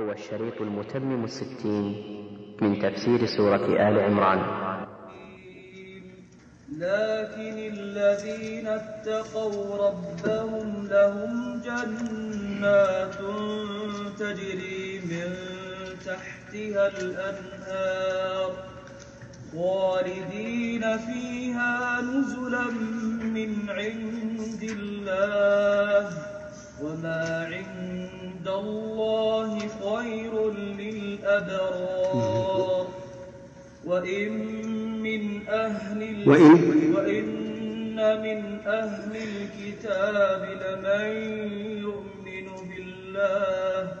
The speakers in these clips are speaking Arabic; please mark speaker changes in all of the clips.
Speaker 1: هو الشريط المتمم الستين من تفسير سورة آل عمران
Speaker 2: لكن الذين اتقوا ربهم لهم جنات تجري من تحتها الأنهار خالدين فيها نزلا من عند الله وما عند الله خير للأبرار وإن من أهل وإن, وإن من أهل الكتاب لمن يؤمن بالله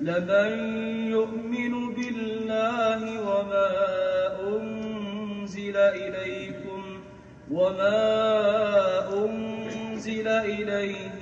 Speaker 2: لمن يؤمن بالله وما أنزل إليكم وما أنزل إليه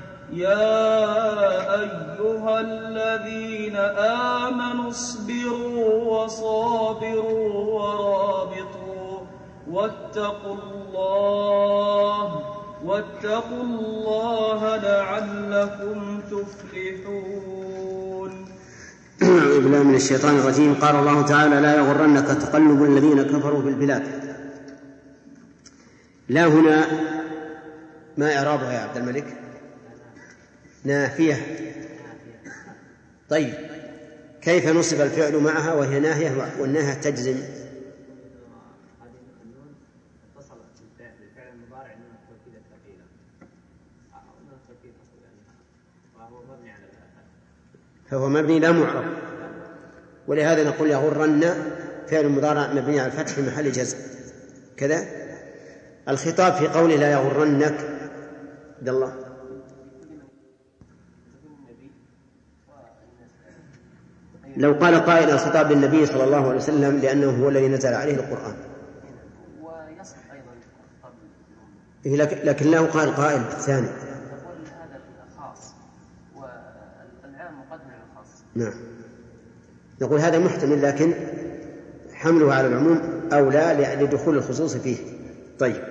Speaker 2: يا أيها الذين آمنوا اصبروا وصابروا ورابطوا واتقوا الله واتقوا الله لعلكم تفلحون
Speaker 1: أعوذ بالله من الشيطان الرجيم قال الله تعالى لا يغرنك تقلب الذين كفروا في البلاد لا هنا ما إعرابها يا عبد الملك؟ نافية طيب كيف نصب الفعل معها وهي ناهية والناهية تجزم فهو مبني لا معرب ولهذا نقول يغرن فعل مضارع مبني على الفتح في محل جزم كذا الخطاب في قوله لا يغرنك عبد الله لو قال قائل الخطاب للنبي صلى الله عليه وسلم لأنه هو الذي نزل عليه القرآن ويصح أيضا إيه، لكن, لكن لو قال قائل ثاني هذا
Speaker 2: الخاص والعام
Speaker 1: مقدم على الخاص نعم نقول هذا محتمل لكن حمله على العموم أولى لدخول الخصوص فيه طيب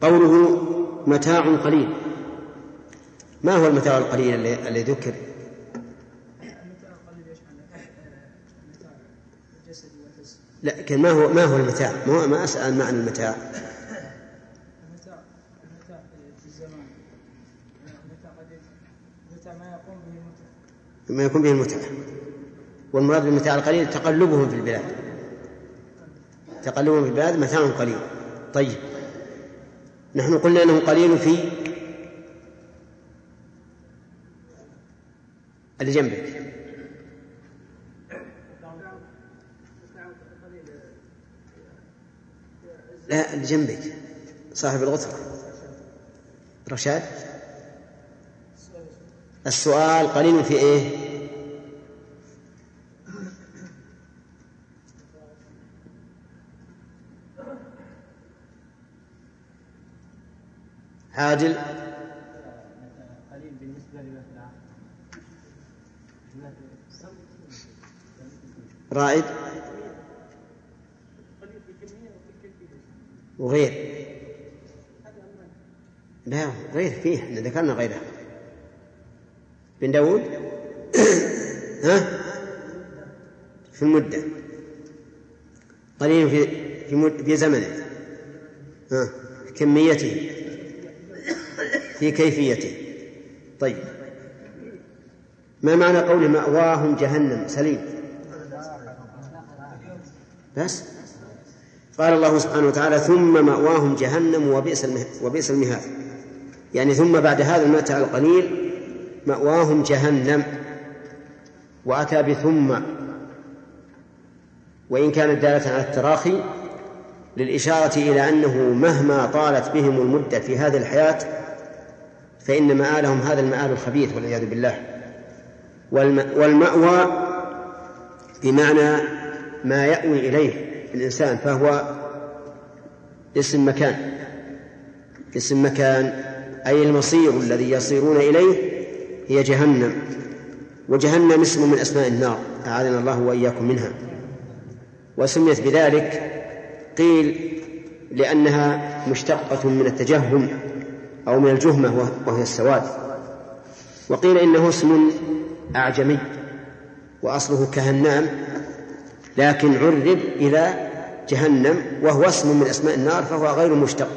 Speaker 1: قوله متاع قليل ما هو المتاع القليل الذي ذكر؟ لكن ما هو ما هو المتاع؟ ما هو ما اسال معنى المتاع. ما يكون به المتعة والمراد بالمتاع القليل تقلبهم في البلاد تقلبهم في البلاد متاع قليل طيب نحن قلنا انه قليل في اللي جنبك لا اللي جنبك صاحب الغترة رشاد السؤال قليل في ايه عادل قليل بالنسبة رائد وغير لا غير فيه احنا ذكرنا غيرها بن داود ها في المدة قليل في في, مد... في زمنه ها في كميته في كيفيته طيب ما معنى قوله مأواهم جهنم سليم بس قال الله سبحانه وتعالى ثم مأواهم جهنم وبئس وبئس المهاد يعني ثم بعد هذا المتع القليل مأواهم جهنم وأتى بثم وإن كانت دالة على التراخي للإشارة إلى أنه مهما طالت بهم المدة في هذه الحياة فإن مآلهم هذا المآل الخبيث والعياذ بالله والمأوى بمعنى ما يأوي إليه الإنسان فهو اسم مكان اسم مكان أي المصير الذي يصيرون إليه هي جهنم وجهنم اسم من أسماء النار أعاذنا الله وإياكم منها وسميت بذلك قيل لأنها مشتقة من التجهم أو من الجهمة وهي السواد وقيل إنه اسم أعجمي وأصله كهنام لكن عرب إلى جهنم وهو اسم من أسماء النار فهو غير مشتق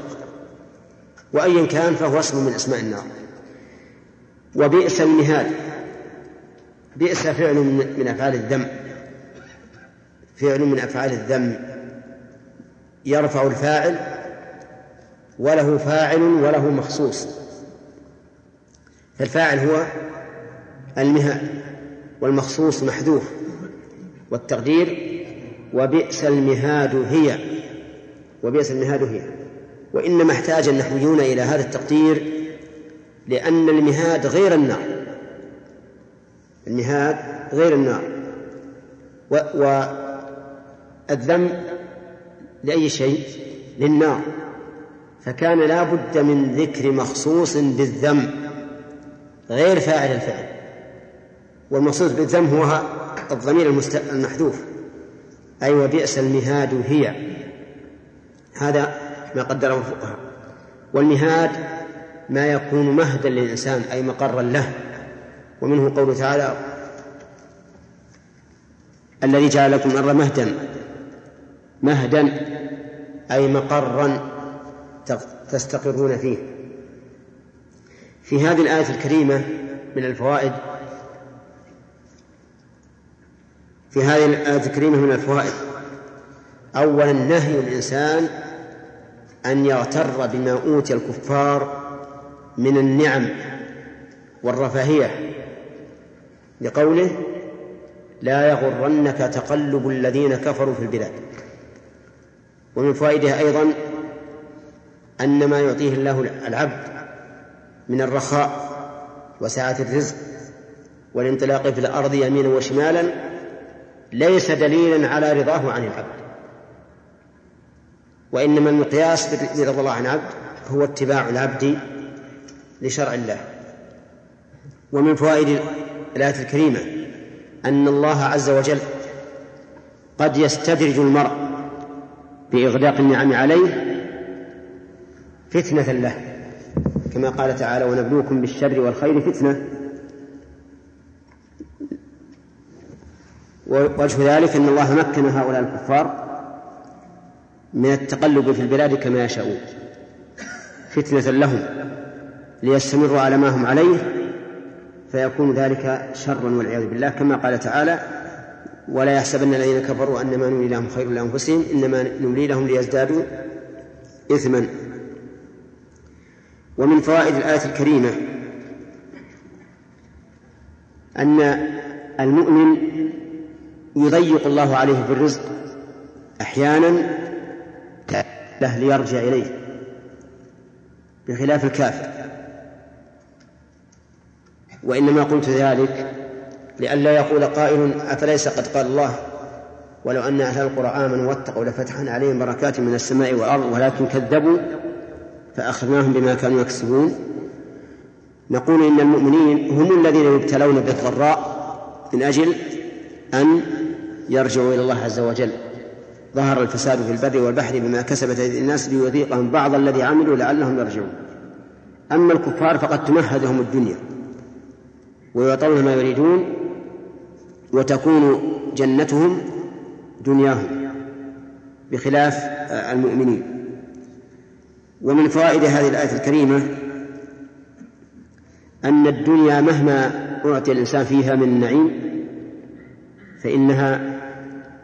Speaker 1: وأيا كان فهو اسم من أسماء النار وبئس المهاد بئس فعل من أفعال الذم فعل من أفعال الذم يرفع الفاعل وله فاعل وله مخصوص فالفاعل هو المهاد والمخصوص محذوف والتقدير وبئس المهاد هي وبئس المهاد هي وإنما احتاج النحويون إلى هذا التقدير لأن المهاد غير النار المهاد غير النار و والذم لأي شيء للنار فكان لا بد من ذكر مخصوص بالذم غير فاعل الفعل والمخصوص بالذم هو الضمير المحذوف أي وبئس المهاد هي هذا ما قدره الفقهاء والمهاد ما يكون مهدا للإنسان أي مقرا له ومنه قوله تعالى الذي جعل لكم الأرض مهدا مهدا أي مقرا تستقرون فيه في هذه الآية الكريمة من الفوائد في هذه الآية الكريمة من الفوائد أولا نهي الإنسان أن يغتر بما أوتي الكفار من النعم والرفاهية لقوله لا يغرنك تقلب الذين كفروا في البلاد ومن فوائدها أيضا أن ما يعطيه الله العبد من الرخاء وسعة الرزق والانطلاق في الأرض يمينا وشمالا ليس دليلا على رضاه عن العبد وإنما المقياس برضا الله عن العبد هو اتباع العبد لشرع الله ومن فوائد الآية الكريمة أن الله عز وجل قد يستدرج المرء بإغلاق النعم عليه فتنة له كما قال تعالى ونبلوكم بالشر والخير فتنه ووجه ذلك أن الله مكن هؤلاء الكفار من التقلب في البلاد كما يشاءون فتنة لهم ليستمروا على ما هم عليه فيكون ذلك شرا والعياذ بالله كما قال تعالى ولا يحسبن الذين كفروا انما نملي لهم خير لانفسهم انما نملي لهم ليزدادوا اثما ومن فوائد الايه الكريمه ان المؤمن يضيق الله عليه في الرزق أحيانا له ليرجع إليه بخلاف الكافر وإنما قلت ذلك لئلا يقول قائل أفليس قد قال الله ولو أن أهل القرى آمنوا واتقوا لفتحنا عليهم بركات من السماء والأرض ولكن كذبوا فأخذناهم بما كانوا يكسبون نقول إن المؤمنين هم الذين يبتلون بالضراء من أجل أن يرجع إلى الله عز وجل ظهر الفساد في البر والبحر بما كسبت أيدي الناس ليذيقهم بعض الذي عملوا لعلهم يرجعون أما الكفار فقد تمهدهم الدنيا ويعطون ما يريدون وتكون جنتهم دنياهم بخلاف المؤمنين ومن فوائد هذه الآية الكريمة أن الدنيا مهما أعطي الإنسان فيها من نعيم فإنها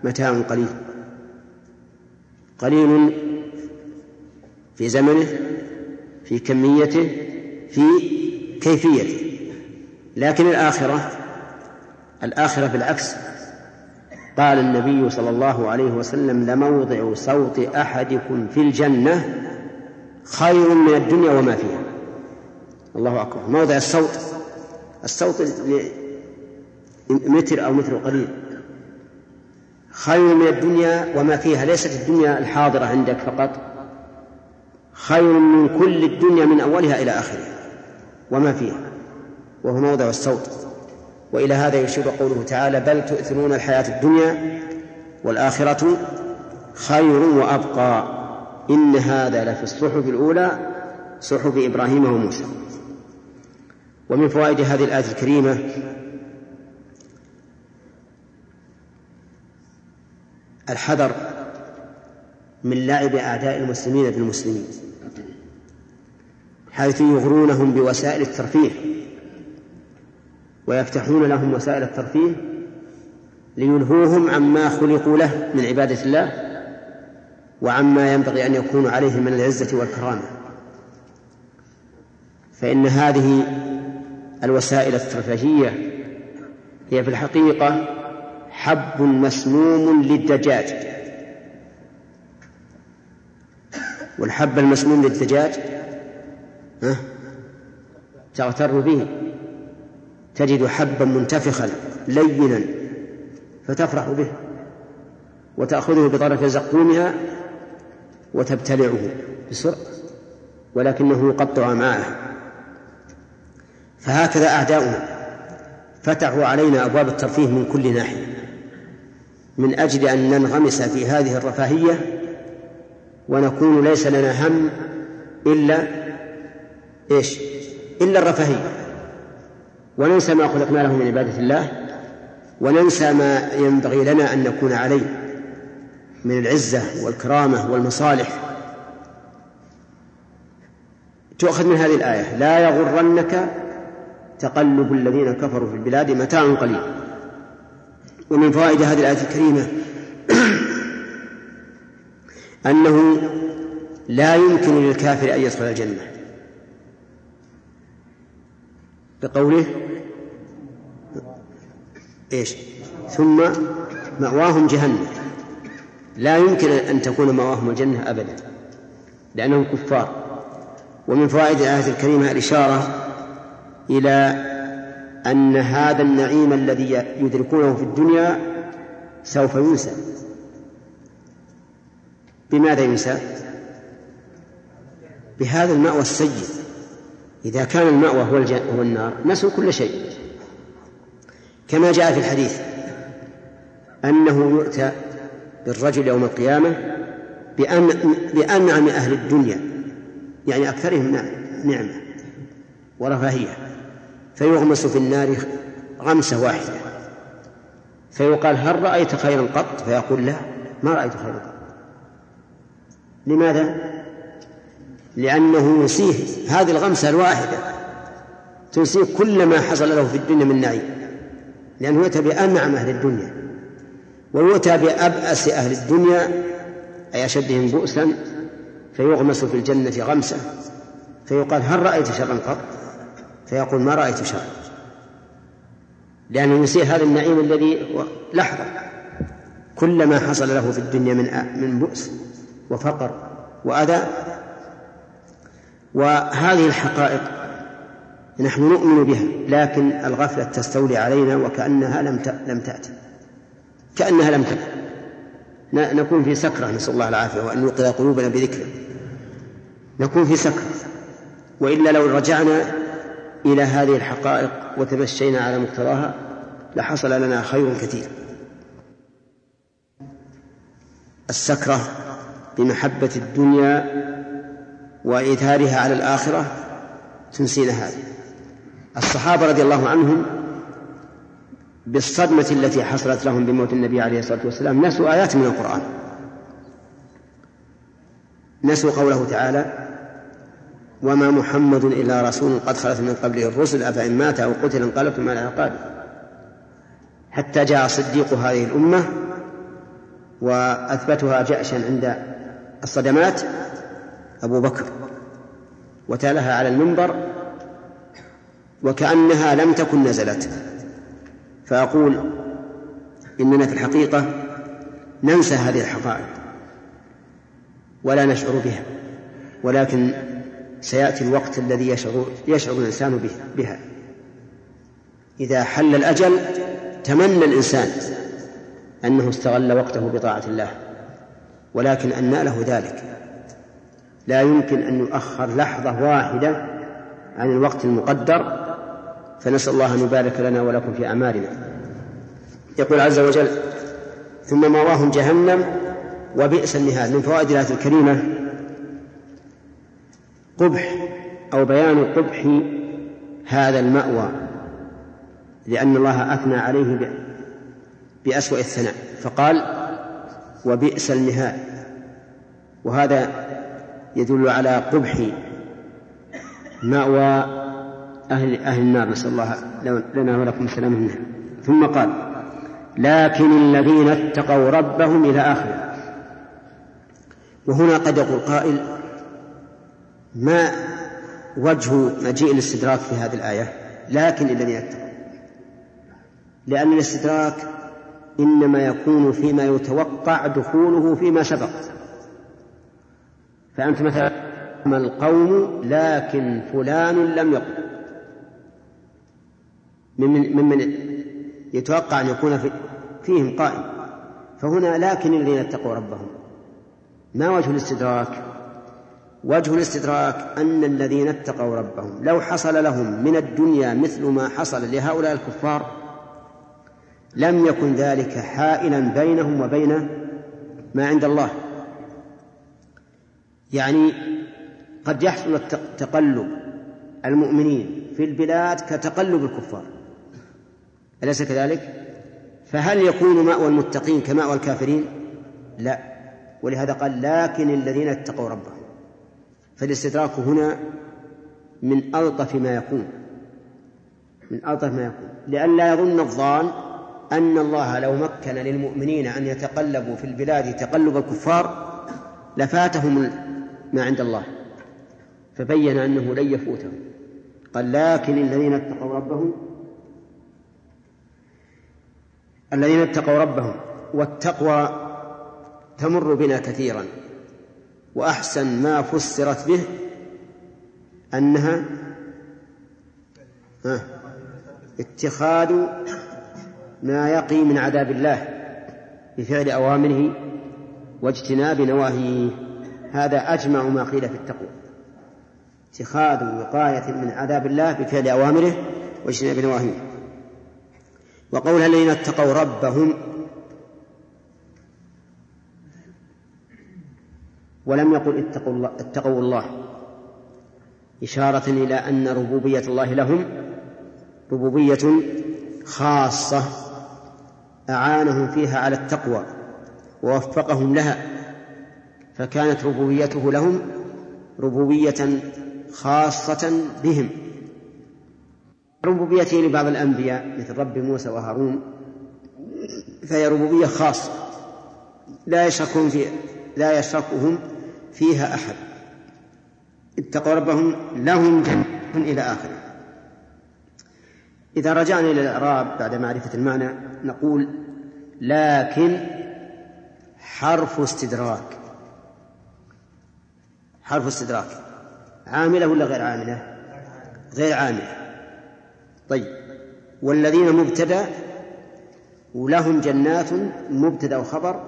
Speaker 1: متاع قليل قليل في زمنه في كميته في كيفيته لكن الآخرة الآخرة بالعكس قال النبي صلى الله عليه وسلم لموضع صوت أحدكم في الجنة خير من الدنيا وما فيها الله أكبر موضع الصوت الصوت متر أو متر قليل خير من الدنيا وما فيها ليست الدنيا الحاضرة عندك فقط خير من كل الدنيا من أولها إلى آخرها وما فيها وهو موضع الصوت وإلى هذا يشير قوله تعالى بل تؤثرون الحياة الدنيا والآخرة خير وأبقى إن هذا لفي الصحف الأولى صحف إبراهيم وموسى ومن فوائد هذه الآية الكريمة الحذر من لعب أعداء المسلمين بالمسلمين حيث يغرونهم بوسائل الترفيه ويفتحون لهم وسائل الترفيه ليلهوهم عما خلقوا له من عبادة الله وعما ينبغي أن يكون عليه من العزة والكرامة فإن هذه الوسائل الترفيهية هي في الحقيقة حب مسموم للدجاج والحب المسموم للدجاج ها تغتر به تجد حبا منتفخا لينا فتفرح به وتأخذه بطرف زقومها وتبتلعه بسرعة ولكنه يقطع معها فهكذا أعداؤنا فتحوا علينا أبواب الترفيه من كل ناحية من أجل أن ننغمس في هذه الرفاهية ونكون ليس لنا هم إلا إيش إلا الرفاهية وننسى ما خلقنا له من عبادة الله وننسى ما ينبغي لنا أن نكون عليه من العزة والكرامة والمصالح تؤخذ من هذه الآية لا يغرنك تقلب الذين كفروا في البلاد متاع قليل ومن فوائد هذه الآية الكريمة أنه لا يمكن للكافر أن يدخل الجنة بقوله ايش ثم مأواهم جهنم لا يمكن أن تكون مأواهم الجنة أبدا لأنهم كفار ومن فوائد الآية الكريمة الإشارة إلى أن هذا النعيم الذي يدركونه في الدنيا سوف ينسى بماذا ينسى؟ بهذا المأوى السيء إذا كان المأوى هو, هو النار نسوا كل شيء كما جاء في الحديث أنه يؤتى بالرجل يوم القيامة بأن بأنعم أهل الدنيا يعني أكثرهم نعمة ورفاهية فيغمس في النار غمسة واحدة فيقال هل رأيت خيرا قط فيقول لا ما رأيت خيرا قط لماذا؟ لأنه ينسيه هذه الغمسة الواحدة تنسيه كل ما حصل له في الدنيا من نعيم لأنه يؤتى بأنعم أهل الدنيا ويؤتى بأبأس أهل الدنيا أي أشدهم بؤسا فيغمس في الجنة غمسة فيقال هل رأيت شرا قط؟ فيقول ما رأيت شر لأنه يسيء هذا النعيم الذي لحظة كل ما حصل له في الدنيا من من بؤس وفقر وأذى وهذه الحقائق نحن نؤمن بها لكن الغفلة تستولي علينا وكأنها لم لم تأتي كأنها لم تأتي نكون في سكرة نسأل الله العافية وأن يوقظ قلوبنا بذكره نكون في سكرة وإلا لو رجعنا إلى هذه الحقائق وتمشينا على مقتضاها لحصل لنا خير كثير السكرة بمحبة الدنيا وإيثارها على الآخرة تنسينا هذه الصحابة رضي الله عنهم بالصدمة التي حصلت لهم بموت النبي عليه الصلاة والسلام نسوا آيات من القرآن نسوا قوله تعالى وما محمد إلا رسول قد خلت من قبله الرسل أفإن مات أو قتل انقلبتم على عقابه حتى جاء صديق هذه الأمة وأثبتها جأشا عند الصدمات أبو بكر وتالها على المنبر وكأنها لم تكن نزلت فأقول إننا في الحقيقة ننسى هذه الحقائق ولا نشعر بها ولكن سيأتي الوقت الذي يشعر, يشعر الإنسان به بها إذا حل الأجل تمنى الإنسان أنه استغل وقته بطاعة الله ولكن أن له ذلك لا يمكن أن يؤخر لحظة واحدة عن الوقت المقدر فنسأل الله أن يبارك لنا ولكم في أعمالنا يقول عز وجل ثم مواهم جهنم وبئس النهاد من فوائد الآية الكريمة قبح أو بيان قبح هذا المأوى لأن الله أثنى عليه بأسوأ الثناء فقال وبئس المهاد وهذا يدل على قبح مأوى أهل أهل النار نسأل الله لنا ولكم السلامة منها ثم قال لكن الذين اتقوا ربهم إلى آخره وهنا قد يقول قائل ما وجه مجيء الاستدراك في هذه الآية لكن إلا يتقي لأن الاستدراك إنما يكون فيما يتوقع دخوله فيما سبق فأنت مثلا ما القوم لكن فلان لم يقم ممن, ممن يتوقع أن يكون في فيهم قائم فهنا لكن الذين اتقوا ربهم ما وجه الاستدراك وجه الاستدراك أن الذين اتقوا ربهم لو حصل لهم من الدنيا مثل ما حصل لهؤلاء الكفار لم يكن ذلك حائلا بينهم وبين ما عند الله يعني قد يحصل تقلب المؤمنين في البلاد كتقلب الكفار أليس كذلك؟ فهل يكون مأوى المتقين كمأوى الكافرين؟ لا ولهذا قال لكن الذين اتقوا ربهم فالاستدراك هنا من ألطف ما يكون من ألطف ما يكون لئلا يظن الظان أن الله لو مكن للمؤمنين أن يتقلبوا في البلاد تقلب الكفار لفاتهم ما عند الله فبين أنه لن يفوتهم قال لكن الذين اتقوا ربهم الذين اتقوا ربهم والتقوى تمر بنا كثيرا وأحسن ما فسرت به أنها اتخاذ ما يقي من عذاب الله بفعل أوامره واجتناب نواهيه هذا أجمع ما قيل في التقوى اتخاذ وقاية من عذاب الله بفعل أوامره واجتناب نواهيه وقول الذين اتقوا ربهم ولم يقل اتقوا الله, اتقوا الله إشارة إلى أن ربوبية الله لهم ربوبية خاصة أعانهم فيها على التقوى ووفقهم لها فكانت ربوبيته لهم ربوبية خاصة بهم ربوبيته لبعض الأنبياء مثل رب موسى وهارون فهي ربوبية خاصة لا يشركهم في لا يشركهم فيها أحد اتقوا ربهم لهم جنة إلى آخره إذا رجعنا إلى الإعراب بعد معرفة المعنى نقول لكن حرف استدراك حرف استدراك عاملة ولا غير عاملة غير عاملة طيب والذين مبتدأ ولهم جنات مبتدأ وخبر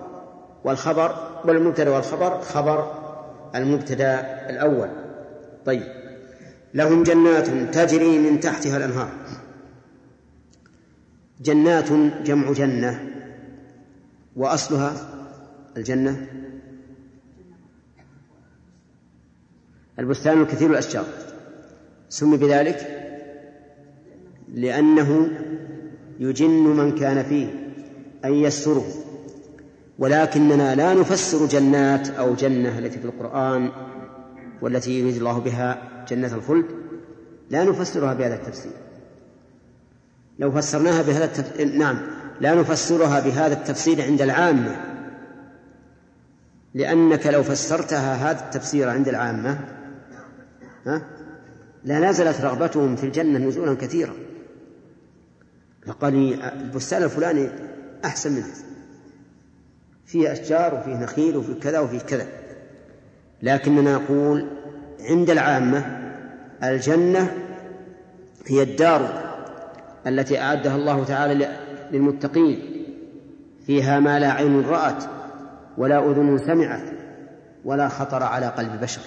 Speaker 1: والخبر والمبتدأ والخبر خبر المبتدا الاول طيب لهم جنات تجري من تحتها الانهار جنات جمع جنه واصلها الجنه البستان الكثير الاشجار سمي بذلك لانه يجن من كان فيه أن يستره ولكننا لا نفسر جنات أو جنة التي في القرآن والتي يريد الله بها جنة الخلد لا نفسرها بهذا التفسير لو فسرناها بهذا التفسير نعم لا نفسرها بهذا التفسير عند العامة لأنك لو فسرتها هذا التفسير عند العامة ها لا لازلت رغبتهم في الجنة نزولا كثيرا فقال البستان الفلاني أحسن من هذا فيه أشجار وفيه نخيل وفيه كذا وفيه كذا لكننا نقول عند العامة الجنة هي الدار التي أعدها الله تعالى للمتقين فيها ما لا عين رأت ولا أذن سمعت ولا خطر على قلب بشر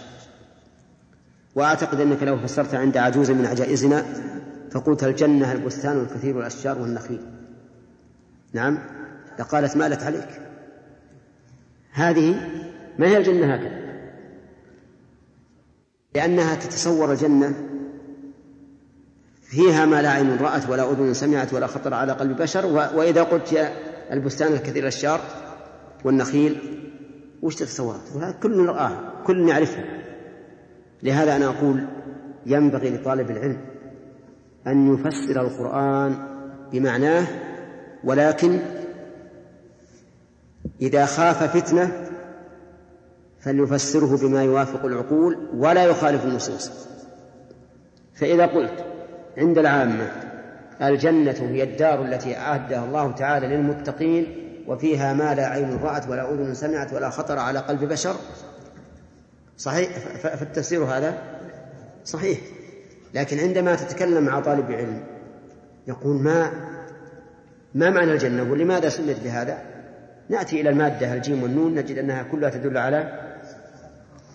Speaker 1: وأعتقد أنك لو فسرت عند عجوز من عجائزنا فقلت الجنة البستان الكثير الأشجار والنخيل نعم لقالت مالت عليك هذه ما هي الجنة هكذا لأنها تتصور الجنة فيها ما لا عين رأت ولا أذن سمعت ولا خطر على قلب بشر وإذا قلت يا البستان الكثير الأشجار والنخيل وش تتصور؟ كل رآها كل يعرفها لهذا أنا أقول ينبغي لطالب العلم أن يفسر القرآن بمعناه ولكن إذا خاف فتنة فليفسره بما يوافق العقول ولا يخالف النصوص فإذا قلت عند العامة الجنة هي الدار التي أعدها الله تعالى للمتقين وفيها ما لا عين رأت ولا أذن سمعت ولا خطر على قلب بشر صحيح فالتفسير هذا صحيح لكن عندما تتكلم مع طالب علم يقول ما ما معنى الجنة ولماذا سميت بهذا نأتي إلى المادة الجيم والنون نجد أنها كلها تدل على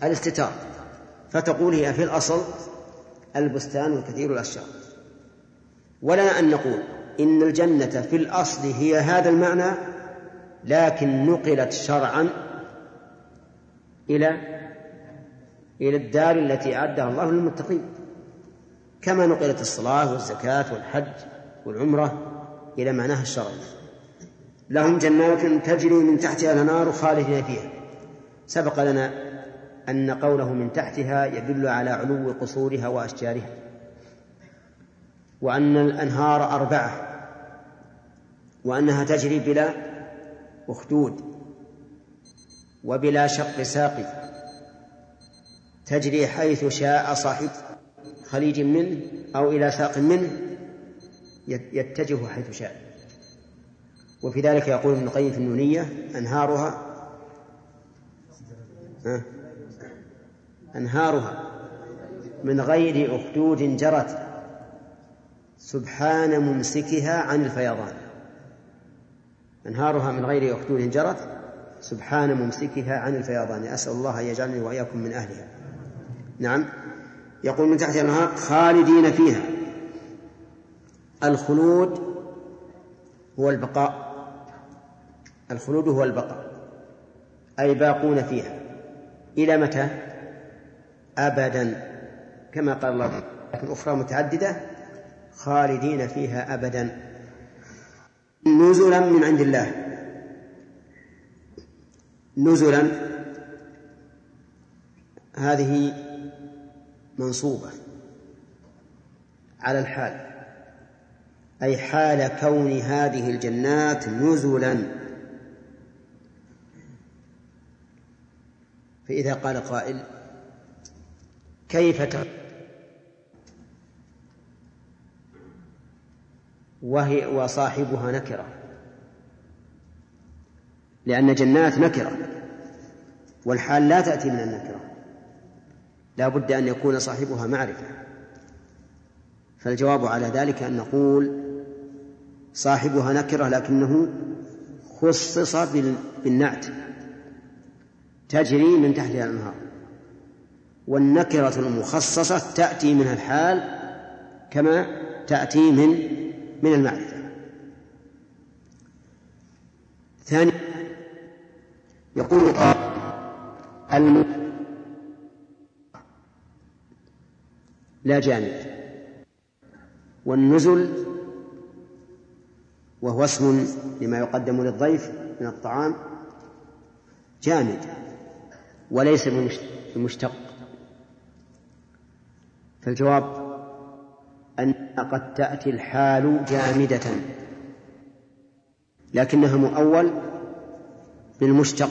Speaker 1: الاستتار فتقول هي في الأصل البستان الكثير الأشجار ولا أن نقول إن الجنة في الأصل هي هذا المعنى لكن نقلت شرعا إلى إلى الدار التي أعدها الله للمتقين كما نقلت الصلاة والزكاة والحج والعمرة إلى معناها الشرعي لهم جنات تجري من تحتها الأنهار خالدين فيها سبق لنا أن قوله من تحتها يدل على علو قصورها وأشجارها وأن الأنهار أربعة وأنها تجري بلا أخدود وبلا شق ساق تجري حيث شاء صاحب خليج منه أو إلى ساق منه يتجه حيث شاء وفي ذلك يقول ابن القيم في النونية أنهارها أنهارها من غير أخدود جرت سبحان ممسكها عن الفيضان أنهارها من غير أخدود جرت سبحان ممسكها عن الفيضان أسأل الله أن يجعلني وإياكم من أهلها نعم يقول من تحت الأنهار خالدين فيها الخلود هو البقاء الخلود هو البقاء أي باقون فيها إلى متى؟ أبدا كما قال الله لكن أخرى متعددة خالدين فيها أبدا نزلا من عند الله نزلا هذه منصوبة على الحال أي حال كون هذه الجنات نزلا فإذا قال قائل كيف تر وهي وصاحبها نكرة لأن جنات نكرة والحال لا تأتي من النكرة لا بد أن يكون صاحبها معرفة فالجواب على ذلك أن نقول صاحبها نكرة لكنه خصص بالنعت تجري من تحتها الأنهار والنكرة المخصصة تأتي من الحال كما تأتي من من المعرفة ثاني يقول قال الم... لا جانب والنزل وهو اسم لما يقدم للضيف من الطعام جامد وليس بمشتق فالجواب أن قد تأتي الحال جامدة لكنها مؤول بالمشتق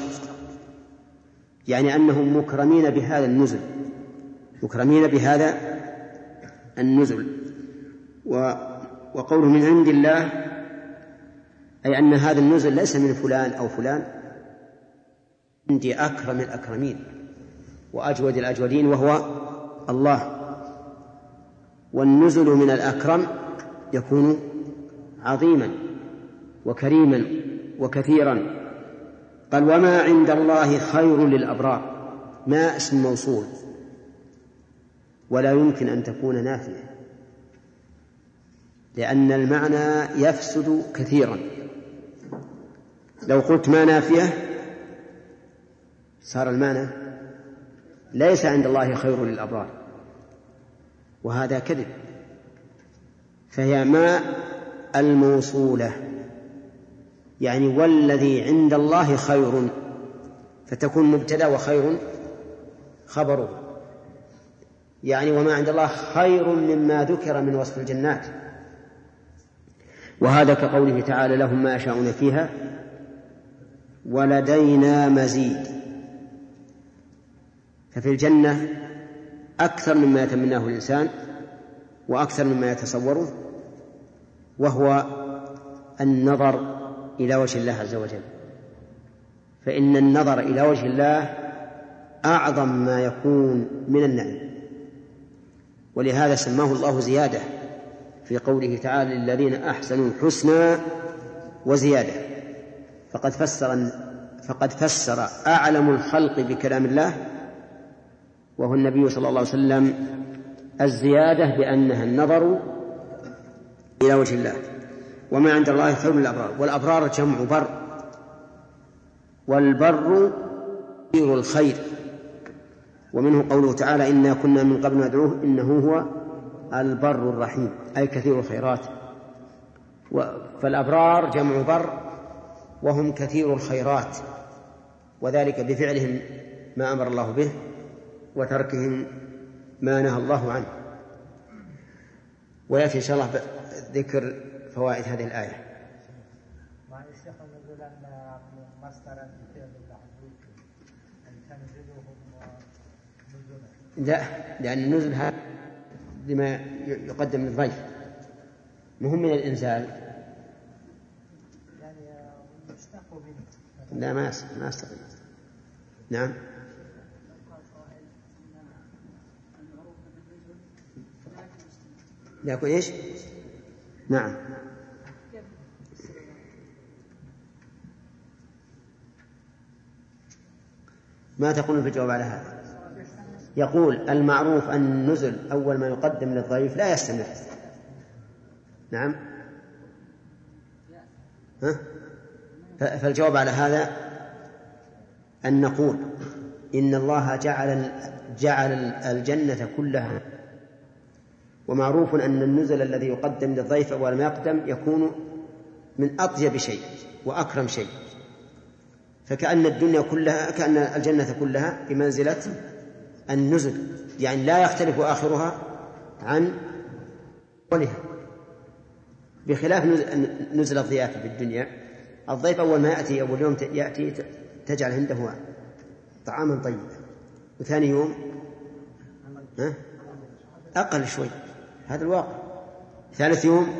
Speaker 1: يعني أنهم مكرمين بهذا النزل مكرمين بهذا النزل و وقوله من عند الله أي أن هذا النزل ليس من فلان أو فلان عندي أكرم الأكرمين وأجود الأجودين وهو الله والنزل من الأكرم يكون عظيما وكريما وكثيرا قال وما عند الله خير للأبرار ما اسم موصول ولا يمكن أن تكون نافية لأن المعنى يفسد كثيرا لو قلت ما نافية صار المعنى ليس عند الله خير للأبرار وهذا كذب فهي ما الموصولة يعني والذي عند الله خير فتكون مبتدا وخير خبره يعني وما عند الله خير مما ذكر من وصف الجنات وهذا كقوله تعالى لهم ما يشاءون فيها ولدينا مزيد ففي الجنة أكثر مما يتمناه الإنسان وأكثر مما يتصوره وهو النظر إلى وجه الله عز وجل فإن النظر إلى وجه الله أعظم ما يكون من النعم ولهذا سماه الله زيادة في قوله تعالى للذين أحسنوا الحسنى وزيادة فقد فسر فقد فسر أعلم الخلق بكلام الله وهو النبي صلى الله عليه وسلم الزيادة بأنها النظر إلى وجه الله وما عند الله خير من الأبرار والأبرار جمع بر والبر كثير الخير ومنه قوله تعالى إنا كنا من قبل ندعوه إنه هو البر الرحيم أي كثير الخيرات فالأبرار جمع بر وهم كثير الخيرات وذلك بفعلهم ما أمر الله به وتركهم ما نهى الله عنه ويأتي إن شاء الله ذكر فوائد هذه الآية
Speaker 2: الشيخ يقول أن مصدرا أن تنزلهم
Speaker 1: نزلا لا لأن النزل هذا لما يقدم للضيف مهم من الإنزال يعني لا ما ما استطيع نعم يكون إيش نعم ما تقول في الجواب على هذا يقول المعروف أن النزل أول ما يقدم للضعيف لا يستمر نعم ها؟ فالجواب على هذا أن نقول إن الله جعل جعل الجنة كلها ومعروف أن النزل الذي يقدم للضيف ولم يقدم يكون من أطيب شيء وأكرم شيء فكأن الدنيا كلها كأن الجنة كلها بمنزلة النزل يعني لا يختلف آخرها عن أولها بخلاف نزل الضيافة في الدنيا الضيف أول ما يأتي أول يوم يأتي تجعل عنده طعاما طيبا وثاني يوم أقل شوي هذا الواقع ثالث يوم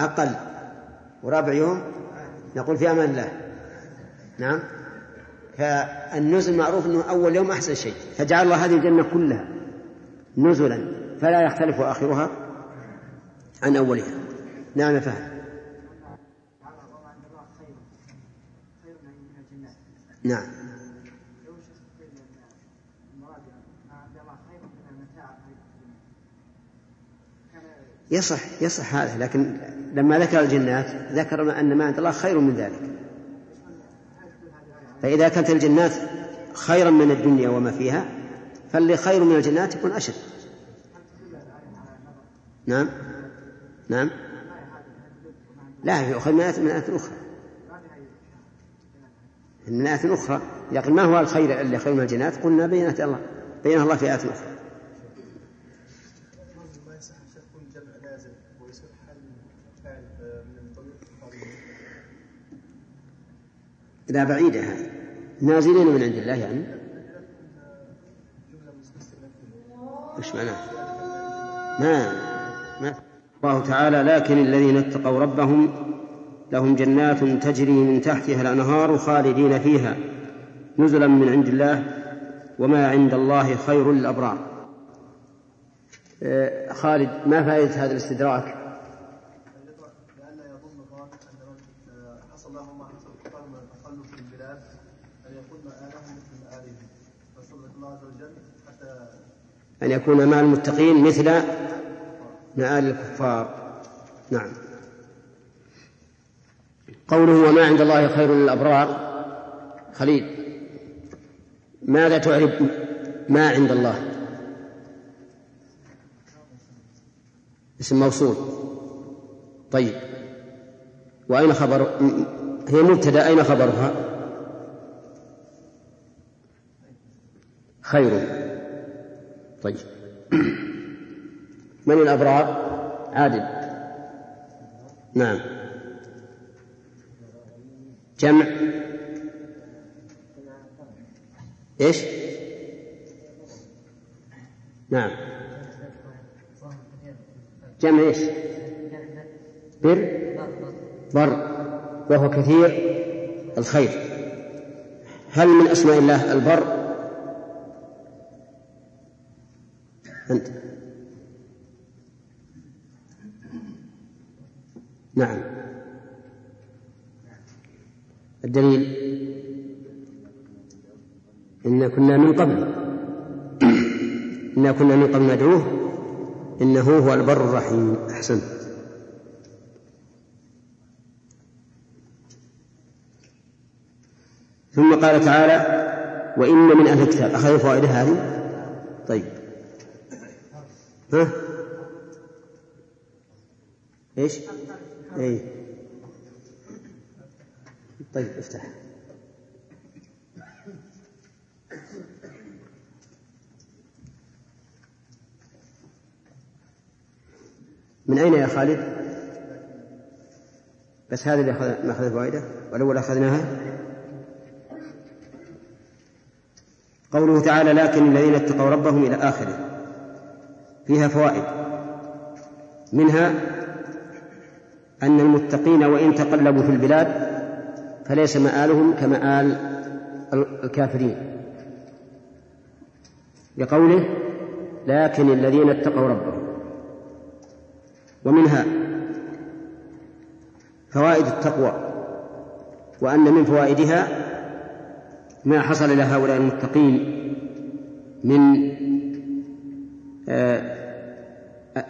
Speaker 1: أقل ورابع يوم نقول في أمان الله نعم فالنزل معروف أنه أول يوم أحسن شيء فجعل الله هذه الجنة كلها نزلا فلا يختلف آخرها عن أولها نعم فهم نعم يصح يصح هذا لكن لما ذكر الجنات ذكر أن ما عند الله خير من ذلك فإذا كانت الجنات خيرا من الدنيا وما فيها فاللي خير من الجنات يكون أشد نعم نعم لا يؤخذ من آية من آية أخرى من آية أخرى لكن ما هو الخير اللي خير من الجنات قلنا بينت الله بينها الله في آية أخرى لا بعيدة هذه نازلين من عند الله يعني وش معناه ما ما الله تعالى لكن الذين اتقوا ربهم لهم جنات تجري من تحتها الأنهار خالدين فيها نزلا من عند الله وما عند الله خير للأبرار إيه، خالد ما فائدة هذا الاستدراك أن يكون مال المتقين مثل مآل الكفار نعم قوله وما عند الله خير للأبرار خليل ماذا تعرب ما عند الله اسم موصول طيب وأين خبر هي مبتدأ أين خبرها خير طيب من الأبرار عادل نعم جمع ايش نعم جمع ايش بر بر وهو كثير الخير هل من أسماء الله البر أنت نعم الدليل إنا كنا من قبل إنا كنا من قبل ندعوه إنه هو البر الرحيم أحسنت ثم قال تعالى وإن من أهل الكتاب أخذوا فوائد هذه طيب ها ايش؟ اي طيب افتح من أين يا خالد؟ بس هذا اللي أخذ مأخذ الفائدة والأول أخذناها قوله تعالى لكن الذين اتقوا ربهم إلى آخره فيها فوائد منها أن المتقين وإن تقلبوا في البلاد فليس مآلهم كمآل الكافرين بقوله لكن الذين اتقوا ربهم ومنها فوائد التقوى وأن من فوائدها ما حصل لهؤلاء المتقين من آه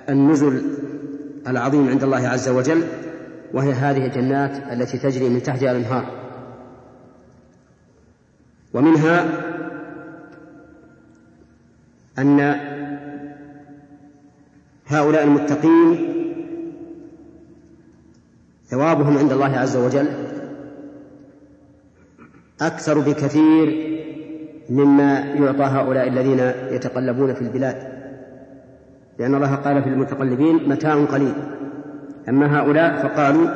Speaker 1: النزل العظيم عند الله عز وجل وهي هذه الجنات التي تجري من تحتها الانهار ومنها ان هؤلاء المتقين ثوابهم عند الله عز وجل اكثر بكثير مما يعطى هؤلاء الذين يتقلبون في البلاد لأن الله قال في المتقلبين متاع قليل أما هؤلاء فقالوا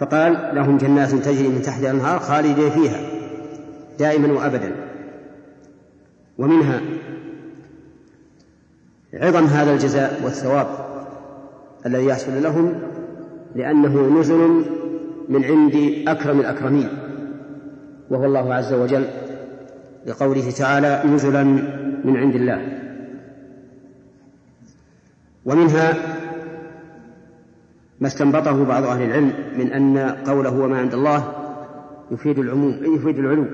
Speaker 1: فقال لهم جنات تجري من تحت الأنهار خالدين فيها دائما وأبدا ومنها عظم هذا الجزاء والثواب الذي يحصل لهم لأنه نزل من عند أكرم الأكرمين وهو الله عز وجل لقوله تعالى نزلا من عند الله ومنها ما استنبطه بعض أهل العلم من أن قوله وما عند الله يفيد العموم يفيد العلو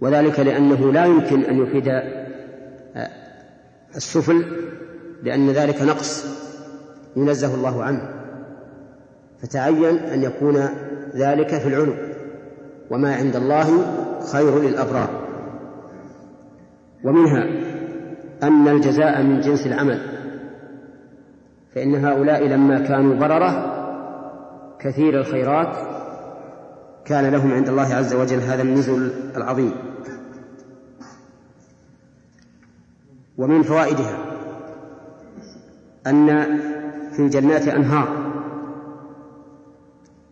Speaker 1: وذلك لأنه لا يمكن أن يفيد آه، السفل لأن ذلك نقص ينزه الله عنه فتعين أن يكون ذلك في العلو وما عند الله خير للأبرار ومنها أن الجزاء من جنس العمل فإن هؤلاء لما كانوا بررة كثير الخيرات كان لهم عند الله عز وجل هذا النزل العظيم ومن فوائدها أن في الجنات أنهار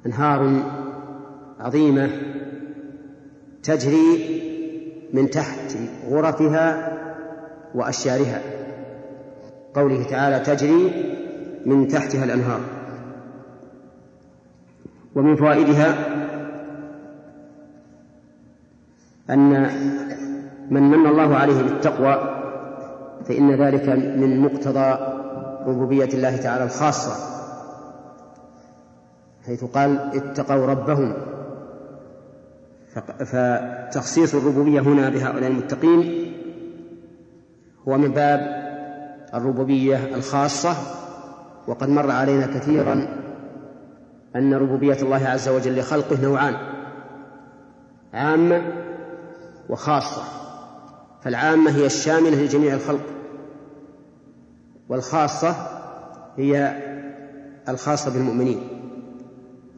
Speaker 1: أنهار عظيمة تجري من تحت غرفها وأشجارها قوله تعالى تجري من تحتها الأنهار ومن فوائدها أن من من الله عليه بالتقوى فإن ذلك من مقتضى ربوبية الله تعالى الخاصة حيث قال اتقوا ربهم فتخصيص الربوبية هنا بهؤلاء المتقين هو من باب الربوبية الخاصة وقد مر علينا كثيرا أن ربوبية الله عز وجل لخلقه نوعان عامة وخاصة فالعامة هي الشاملة لجميع الخلق والخاصة هي الخاصة بالمؤمنين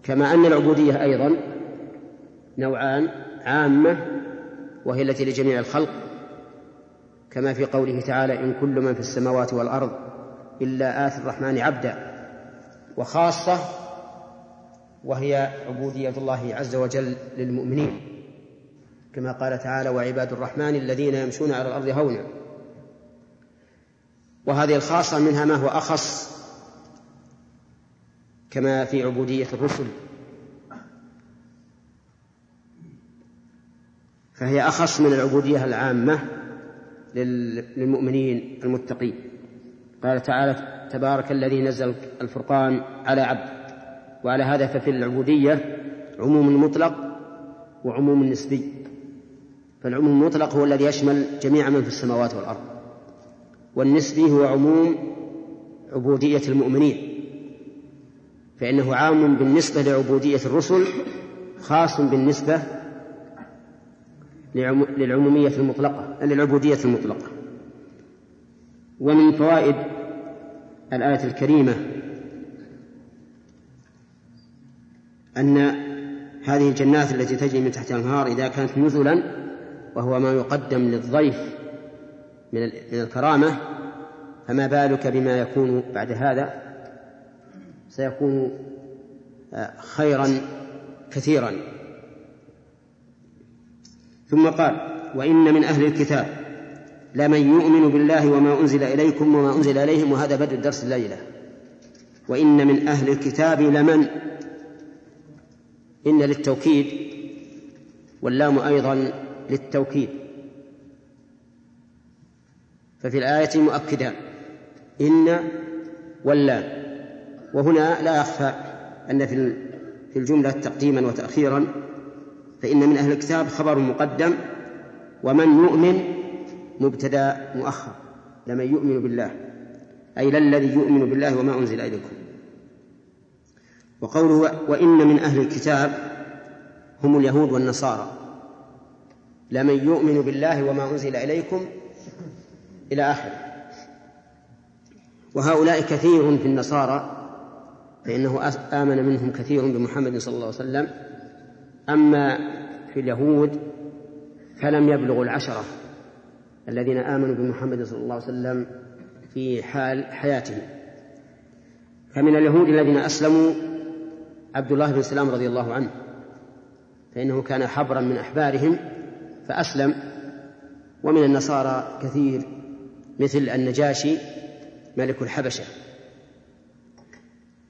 Speaker 1: كما أن العبودية أيضا نوعان عامة وهي التي لجميع الخلق كما في قوله تعالى إن كل من في السماوات والأرض إلا آت الرحمن عبدا وخاصة وهي عبودية الله عز وجل للمؤمنين كما قال تعالى وعباد الرحمن الذين يمشون على الأرض هونا وهذه الخاصة منها ما هو أخص كما في عبودية الرسل فهي أخص من العبودية العامة للمؤمنين المتقين قال تعالى تبارك الذي نزل الفرقان على عبد وعلى هذا ففي العبودية عموم مطلق وعموم نسبي فالعموم المطلق هو الذي يشمل جميع من في السماوات والأرض والنسبي هو عموم عبودية المؤمنين فإنه عام بالنسبة لعبودية الرسل خاص بالنسبة للعمومية المطلقة للعبودية المطلقة ومن فوائد الآية الكريمة أن هذه الجنات التي تجري من تحت الأنهار إذا كانت نزلا وهو ما يقدم للضيف من من الكرامة فما بالك بما يكون بعد هذا سيكون آه، خيرا كثيرا ثم قال وإن من أهل الكتاب لمن يؤمن بالله وما أنزل إليكم وما أنزل إليهم وهذا بدء الدرس الليلة وإن من أهل الكتاب لمن إن للتوكيد واللام أيضا للتوكيد ففي الآية مؤكدة إن واللام وهنا لا أخفى أن في في الجملة تقديما وتأخيرا فإن من أهل الكتاب خبر مقدم ومن يؤمن مبتدا مؤخر لمن يؤمن بالله أي للذي يؤمن بالله وما أنزل إليكم وقوله وإن من أهل الكتاب هم اليهود والنصارى لمن يؤمن بالله وما أنزل إليكم إلى اخره وهؤلاء كثير في النصارى فإنه آمن منهم كثير بمحمد صلى الله عليه وسلم أما في اليهود فلم يبلغوا العشرة الذين آمنوا بمحمد صلى الله عليه وسلم في حال حياتهم فمن اليهود الذين أسلموا عبد الله بن سلام رضي الله عنه فإنه كان حبرا من أحبارهم فأسلم ومن النصارى كثير مثل النجاشي ملك الحبشة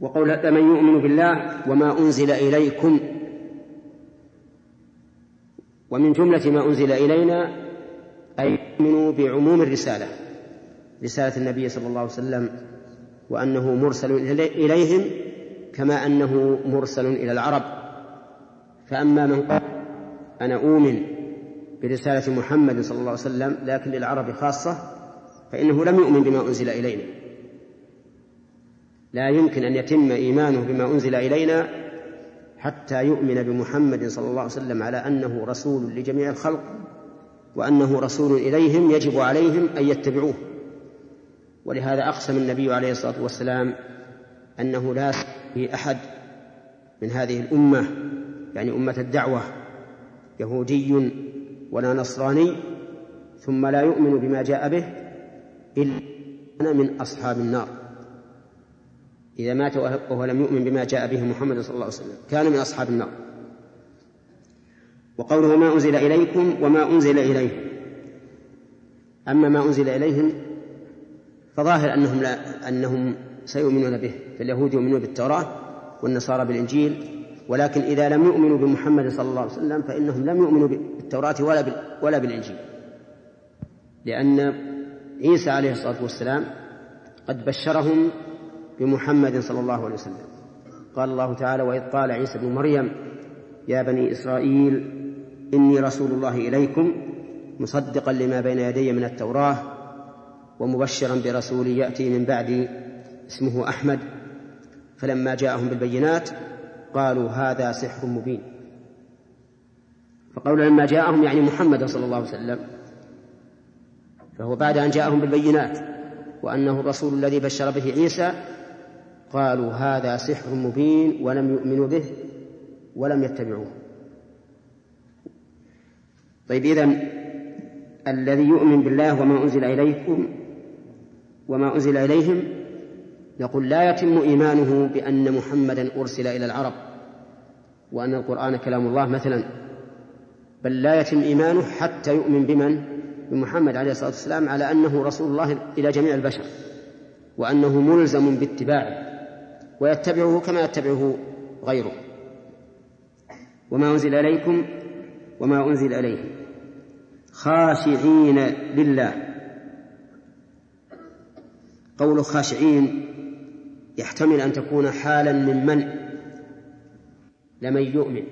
Speaker 1: وقول من يؤمن بالله وما أنزل إليكم ومن جملة ما أنزل إلينا أي يؤمنوا بعموم الرسالة رسالة النبي صلى الله عليه وسلم وأنه مرسل إليهم كما أنه مرسل إلى العرب فأما من قال أنا أؤمن برسالة محمد صلى الله عليه وسلم لكن للعرب خاصة فإنه لم يؤمن بما أنزل إلينا لا يمكن أن يتم إيمانه بما أنزل إلينا حتى يؤمن بمحمد صلى الله عليه وسلم على أنه رسول لجميع الخلق وأنه رسول إليهم يجب عليهم أن يتبعوه ولهذا أقسم النبي عليه الصلاة والسلام أنه لا في أحد من هذه الأمة يعني أمة الدعوة يهودي ولا نصراني ثم لا يؤمن بما جاء به إلا أنا من أصحاب النار إذا مات وهو لم يؤمن بما جاء به محمد صلى الله عليه وسلم كان من أصحاب النار وقوله ما أنزل إليكم وما أنزل إليهم أما ما أنزل إليهم فظاهر أنهم لا أنهم سيؤمنون به فاليهود يؤمنون بالتوراة والنصارى بالإنجيل ولكن إذا لم يؤمنوا بمحمد صلى الله عليه وسلم فإنهم لم يؤمنوا بالتوراة ولا ولا بالإنجيل لأن عيسى عليه الصلاة والسلام قد بشرهم بمحمد صلى الله عليه وسلم قال الله تعالى وإذ قال عيسى ابن مريم يا بني إسرائيل إني رسول الله إليكم مصدقا لما بين يدي من التوراة ومبشرا برسول يأتي من بعدي اسمه أحمد فلما جاءهم بالبينات قالوا هذا سحر مبين فقول لما جاءهم يعني محمد صلى الله عليه وسلم فهو بعد أن جاءهم بالبينات وأنه الرسول الذي بشر به عيسى قالوا هذا سحر مبين ولم يؤمنوا به ولم يتبعوه طيب إذا الذي يؤمن بالله وما أنزل إليكم وما أنزل إليهم يقول لا يتم إيمانه بأن محمدا أرسل إلى العرب وأن القرآن كلام الله مثلا بل لا يتم إيمانه حتى يؤمن بمن بمحمد عليه الصلاة والسلام على أنه رسول الله إلى جميع البشر وأنه ملزم باتباعه ويتبعه كما يتبعه غيره وما أنزل إليكم وما أنزل إليهم خاشعين لله قول خاشعين يحتمل أن تكون حالا من منع لمن يؤمن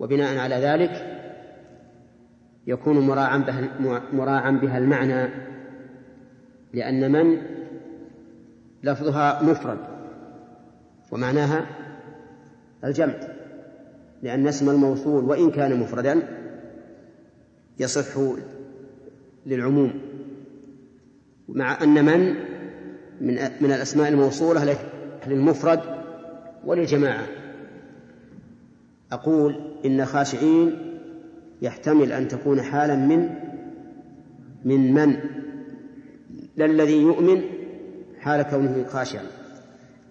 Speaker 1: وبناء على ذلك يكون مراعا بها, مراعا بها المعنى لأن من لفظها مفرد ومعناها الجمع لأن اسم الموصول وإن كان مفردا يصح للعموم مع أن من من من الأسماء الموصولة للمفرد وللجماعة أقول إن خاشعين يحتمل أن تكون حالا من من من لا الذي يؤمن حال كونه خاشعا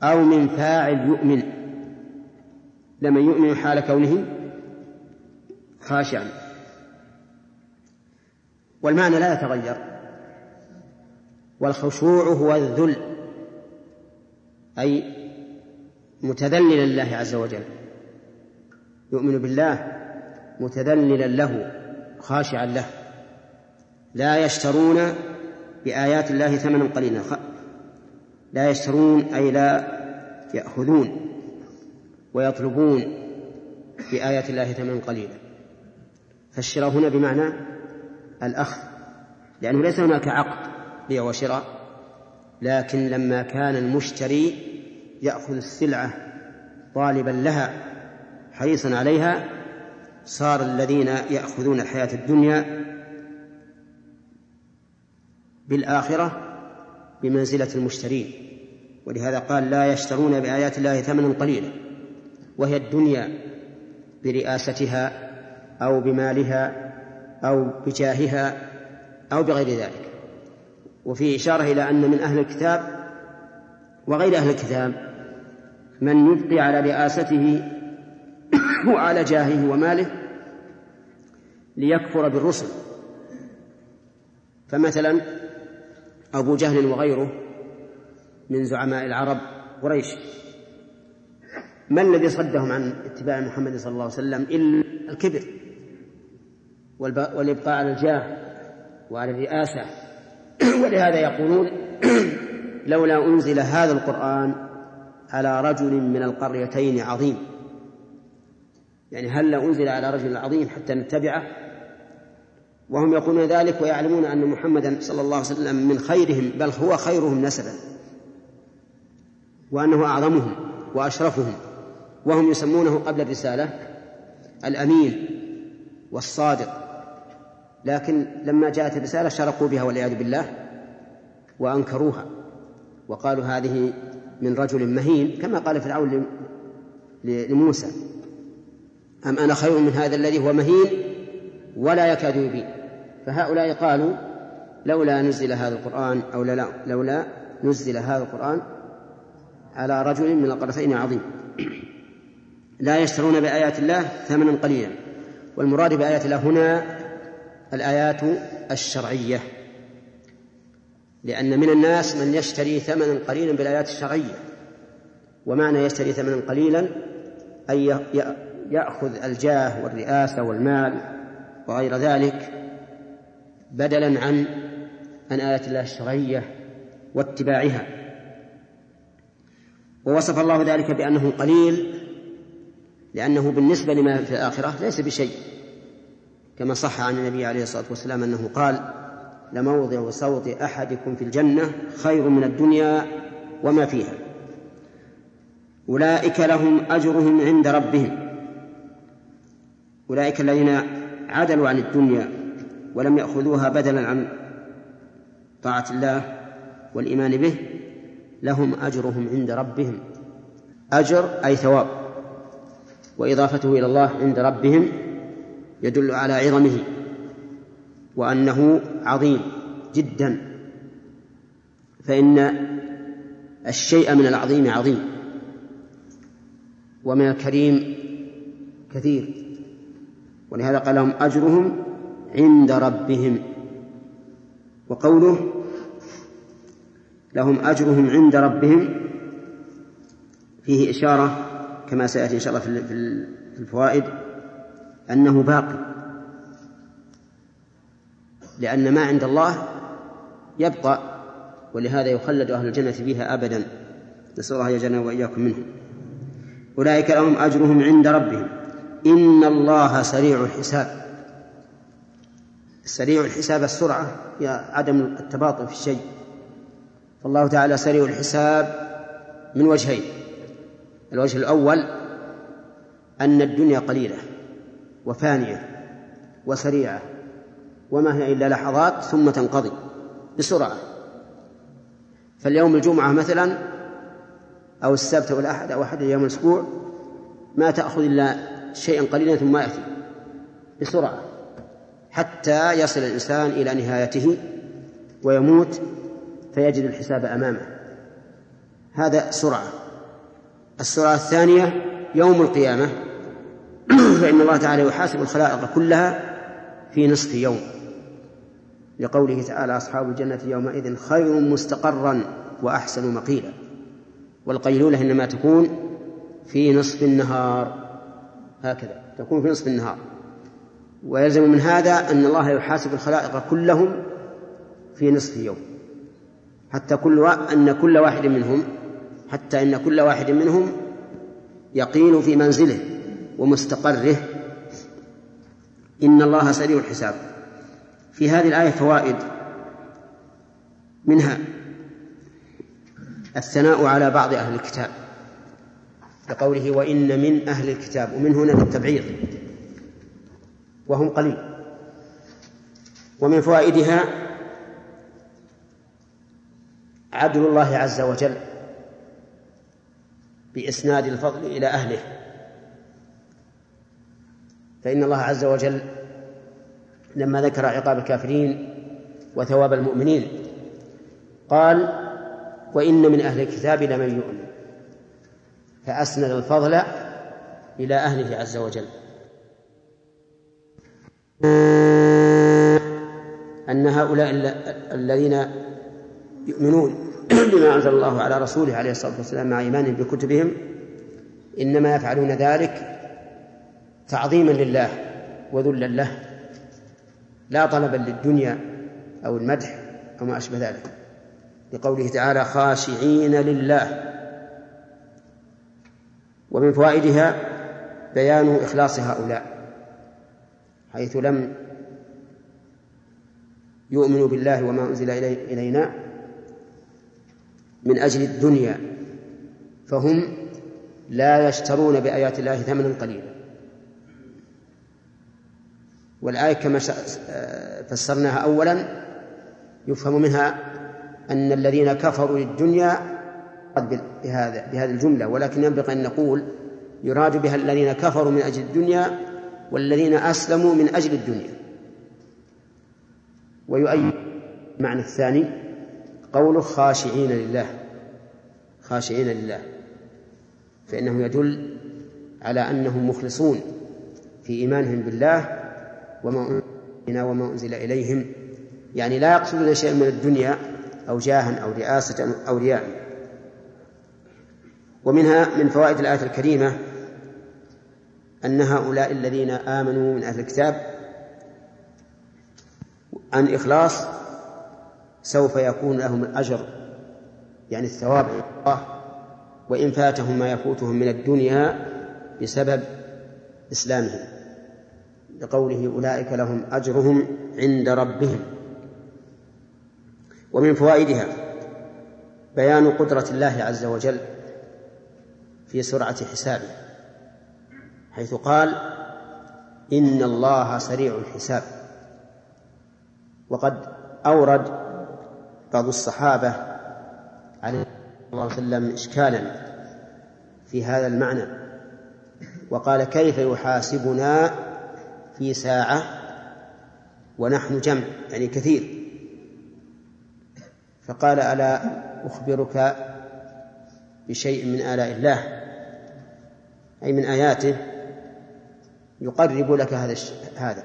Speaker 1: أو من فاعل يؤمن لمن يؤمن حال كونه خاشعا والمعنى لا يتغير والخشوع هو الذل أي متذللا لله عز وجل يؤمن بالله متذللا له خاشعا له لا يشترون بآيات الله ثمنا قليلا لا يشترون أي لا يأخذون ويطلبون بآيات الله ثمنا قليلا فالشراء هنا بمعنى الأخذ لأنه ليس هناك عقد بيع وشراء لكن لما كان المشتري يأخذ السلعة طالبا لها حريصا عليها صار الذين يأخذون الحياة الدنيا بالآخرة بمنزلة المشترين ولهذا قال لا يشترون بآيات الله ثمنا قليلا وهي الدنيا برئاستها أو بمالها أو بجاهها أو بغير ذلك وفيه إشارة إلى أن من أهل الكتاب وغير أهل الكتاب من يبقي على رئاسته وعلى جاهه وماله ليكفر بالرسل فمثلا أبو جهل وغيره من زعماء العرب قريش ما الذي صدهم عن اتباع محمد صلى الله عليه وسلم إلا الكبر والإبقاء على الجاه وعلى الرئاسة ولهذا يقولون لولا أنزل هذا القرآن على رجل من القريتين عظيم يعني هل أنزل على رجل عظيم حتى نتبعه وهم يقولون ذلك ويعلمون أن محمدا صلى الله عليه وسلم من خيرهم بل هو خيرهم نسبا وأنه أعظمهم وأشرفهم وهم يسمونه قبل الرسالة الأمين والصادق لكن لما جاءت الرسالة شرقوا بها والعياذ بالله وأنكروها وقالوا هذه من رجل مهين كما قال فرعون لموسى أم أنا خير من هذا الذي هو مهين ولا يكاد يبين فهؤلاء قالوا لولا نزل هذا القرآن أو لا لولا نزل هذا القرآن على رجل من القرصين عظيم لا يشترون بآيات الله ثمنا قليلا والمراد بآيات الله هنا الآيات الشرعية لأن من الناس من يشتري ثمنا قليلا بالآيات الشرعية ومعنى يشتري ثمنا قليلا أي يأخذ الجاه والرئاسة والمال وغير ذلك بدلا عن عن آيات الله الشرعية واتباعها ووصف الله ذلك بأنه قليل لأنه بالنسبة لما في الآخرة ليس بشيء كما صح عن النبي عليه الصلاة والسلام أنه قال لموضع صوت أحدكم في الجنة خير من الدنيا وما فيها أولئك لهم أجرهم عند ربهم أولئك الذين عدلوا عن الدنيا ولم يأخذوها بدلا عن طاعة الله والإيمان به لهم أجرهم عند ربهم أجر أي ثواب وإضافته إلى الله عند ربهم يدل على عظمه وأنه عظيم جدا فإن الشيء من العظيم عظيم ومن الكريم كثير ولهذا قال لهم أجرهم عند ربهم وقوله لهم أجرهم عند ربهم فيه إشارة كما سيأتي إن شاء الله في الفوائد أنه باقي لأن ما عند الله يبقى ولهذا يخلد أهل الجنة فيها أبدا نسأل الله يجعلنا وإياكم منه أولئك لهم أجرهم عند ربهم إن الله سريع الحساب سريع الحساب السرعة هي عدم التباطؤ في الشيء فالله تعالى سريع الحساب من وجهين الوجه الأول أن الدنيا قليلة وفانية وسريعة وما هي إلا لحظات ثم تنقضي بسرعة فاليوم الجمعة مثلا أو السبت أو الأحد أو أحد أيام الأسبوع ما تأخذ إلا شيئا قليلا ثم يأتي بسرعة حتى يصل الإنسان إلى نهايته ويموت فيجد الحساب أمامه هذا سرعة السرعة الثانية يوم القيامة فإن الله تعالى يحاسب الخلائق كلها في نصف يوم لقوله تعالى أصحاب الجنة يومئذ خير مستقرا وأحسن مقيلا والقيلولة إنما تكون في نصف النهار هكذا تكون في نصف النهار ويلزم من هذا أن الله يحاسب الخلائق كلهم في نصف يوم حتى كل و... أن كل واحد منهم حتى أن كل واحد منهم يقين في منزله ومستقره إن الله سريع الحساب في هذه الآية فوائد منها الثناء على بعض أهل الكتاب لقوله وإن من أهل الكتاب ومن هنا للتبعيض وهم قليل ومن فوائدها عدل الله عز وجل بإسناد الفضل إلى أهله فإن الله عز وجل لما ذكر عقاب الكافرين وثواب المؤمنين قال وإن من أهل الكتاب لمن يؤمن فأسند الفضل إلى أهله عز وجل أن هؤلاء الذين يؤمنون بما أنزل الله على رسوله عليه الصلاة والسلام مع إيمانهم بكتبهم إنما يفعلون ذلك تعظيما لله وذلا له لا طلبا للدنيا أو المدح أو ما أشبه ذلك لقوله تعالى خاشعين لله ومن فوائدها بيان إخلاص هؤلاء حيث لم يؤمنوا بالله وما أنزل إلينا من أجل الدنيا فهم لا يشترون بآيات الله ثمنا قليلا والآية كما فسرناها أولا يفهم منها أن الذين كفروا للدنيا قد بهذا بهذه الجملة ولكن ينبغي أن نقول يراد بها الذين كفروا من أجل الدنيا والذين أسلموا من أجل الدنيا ويؤيد المعنى الثاني قول خاشعين لله خاشعين لله فإنه يدل على أنهم مخلصون في إيمانهم بالله وما أنزلنا وما أنزل إليهم يعني لا يقصدون شيئا من الدنيا أو جاها أو رئاسة أو رياء ومنها من فوائد الآية الكريمة أن هؤلاء الذين آمنوا من أهل الكتاب عن إخلاص سوف يكون لهم الأجر يعني الثواب الله وإن فاتهم ما يفوتهم من الدنيا بسبب إسلامهم لقوله أولئك لهم أجرهم عند ربهم ومن فوائدها بيان قدرة الله عز وجل في سرعة حسابه حيث قال إن الله سريع الحساب وقد أورد بعض الصحابة عليه الصلاة والسلام إشكالا في هذا المعنى وقال كيف يحاسبنا في ساعة ونحن جمع يعني كثير فقال ألا أخبرك بشيء من آلاء الله أي من آياته يقرب لك هذا هذا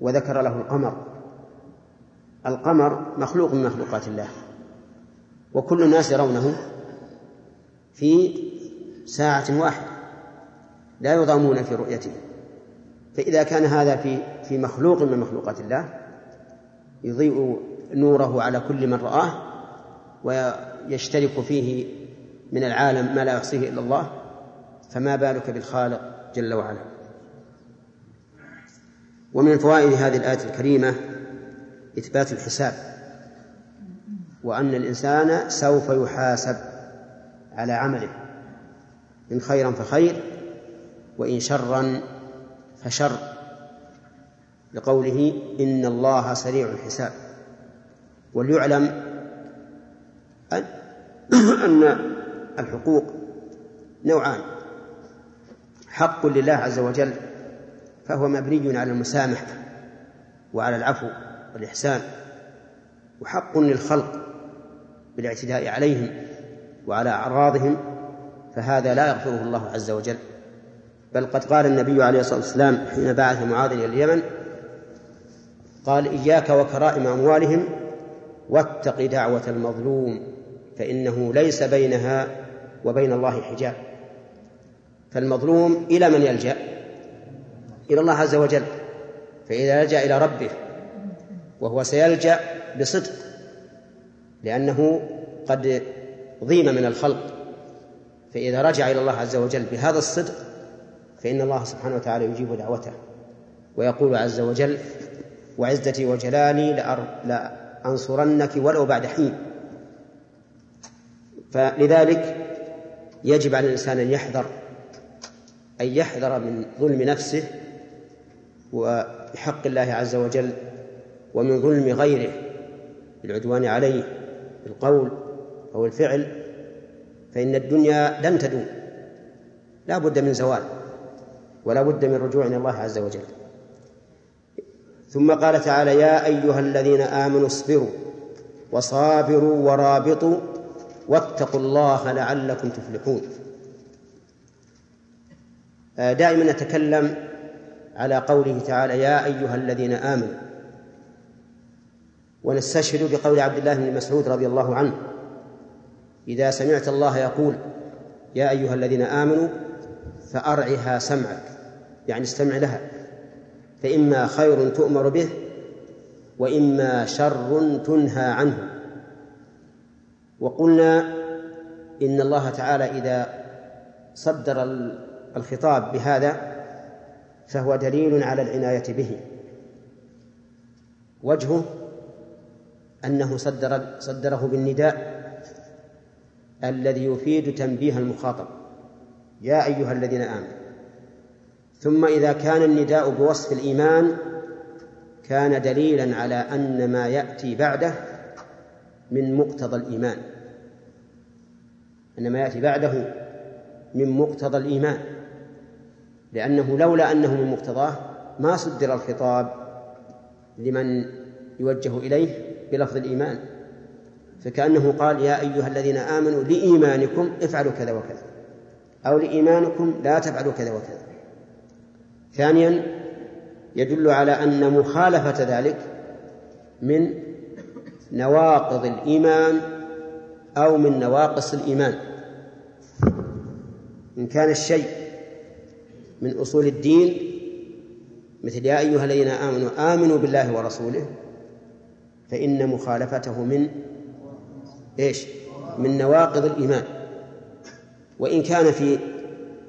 Speaker 1: وذكر له القمر القمر مخلوق من مخلوقات الله وكل الناس يرونه في ساعة واحدة لا يضامون في رؤيته فإذا كان هذا في في مخلوق من مخلوقات الله يضيء نوره على كل من رآه ويشترك فيه من العالم ما لا يحصيه إلا الله فما بالك بالخالق جل وعلا ومن فوائد هذه الآية الكريمة إثبات الحساب وأن الإنسان سوف يحاسب على عمله إن خيرا فخير وإن شرا فشر لقوله إن الله سريع الحساب وليعلم أن الحقوق نوعان حق لله عز وجل فهو مبني على المسامحة وعلى العفو والإحسان وحق للخلق بالاعتداء عليهم وعلى أعراضهم فهذا لا يغفره الله عز وجل بل قد قال النبي عليه الصلاة والسلام حين بعث معاذ إلى اليمن قال إياك وكرائم أموالهم واتق دعوة المظلوم فإنه ليس بينها وبين الله حجاب فالمظلوم إلى من يلجأ إلى الله عز وجل فإذا لجأ إلى ربه وهو سيلجأ بصدق لأنه قد ضيم من الخلق فإذا رجع إلى الله عز وجل بهذا الصدق فإن الله سبحانه وتعالى يجيب دعوته ويقول عز وجل وعزتي وجلالي لأنصرنك ولو بعد حين فلذلك يجب على الإنسان أن يحذر أن يحذر من ظلم نفسه وحق الله عز وجل ومن ظلم غيره بالعدوان عليه بالقول أو الفعل فإن الدنيا لن تدوم لا بد من زوال ولا بد من رجوع إلى الله عز وجل ثم قال تعالى يا أيها الذين آمنوا اصبروا وصابروا ورابطوا واتقوا الله لعلكم تفلحون آه، دائما نتكلم على قوله تعالى يا أيها الذين آمنوا ونستشهد بقول عبد الله بن مسعود رضي الله عنه إذا سمعت الله يقول يا أيها الذين آمنوا فأرعها سمعك يعني استمع لها فإما خير تؤمر به وإما شر تنهى عنه وقلنا إن الله تعالى إذا صدر الخطاب بهذا فهو دليل على العناية به وجهه أنه صدر صدره بالنداء الذي يفيد تنبيه المخاطب يا أيها الذين آمنوا ثم إذا كان النداء بوصف الإيمان كان دليلا على أن ما يأتي بعده من مقتضى الإيمان أن ما يأتي بعده من مقتضى الإيمان لأنه لولا أنه من مقتضاه ما صدر الخطاب لمن يوجه إليه بلفظ الإيمان فكأنه قال يا أيها الذين آمنوا لإيمانكم افعلوا كذا وكذا أو لإيمانكم لا تفعلوا كذا وكذا ثانيا يدل على أن مخالفة ذلك من نواقض الإيمان أو من نواقص الإيمان إن كان الشيء من أصول الدين مثل يا أيها الذين آمنوا آمنوا بالله ورسوله فإن مخالفته من إيش من نواقض الإيمان وإن كان في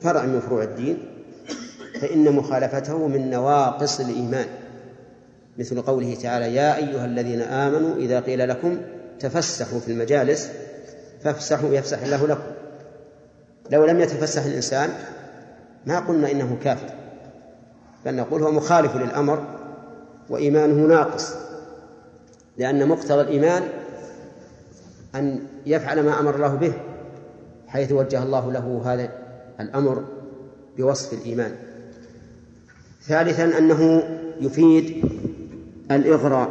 Speaker 1: فرع من فروع الدين فإن مخالفته من نواقص الإيمان مثل قوله تعالى يا أيها الذين آمنوا إذا قيل لكم تفسحوا في المجالس فافسحوا يفسح الله لكم لو لم يتفسح الإنسان ما قلنا إنه كافر بل نقول هو مخالف للأمر وإيمانه ناقص لأن مقتضى الإيمان أن يفعل ما أمر الله به حيث وجه الله له هذا الأمر بوصف الإيمان ثالثا أنه يفيد الإغراء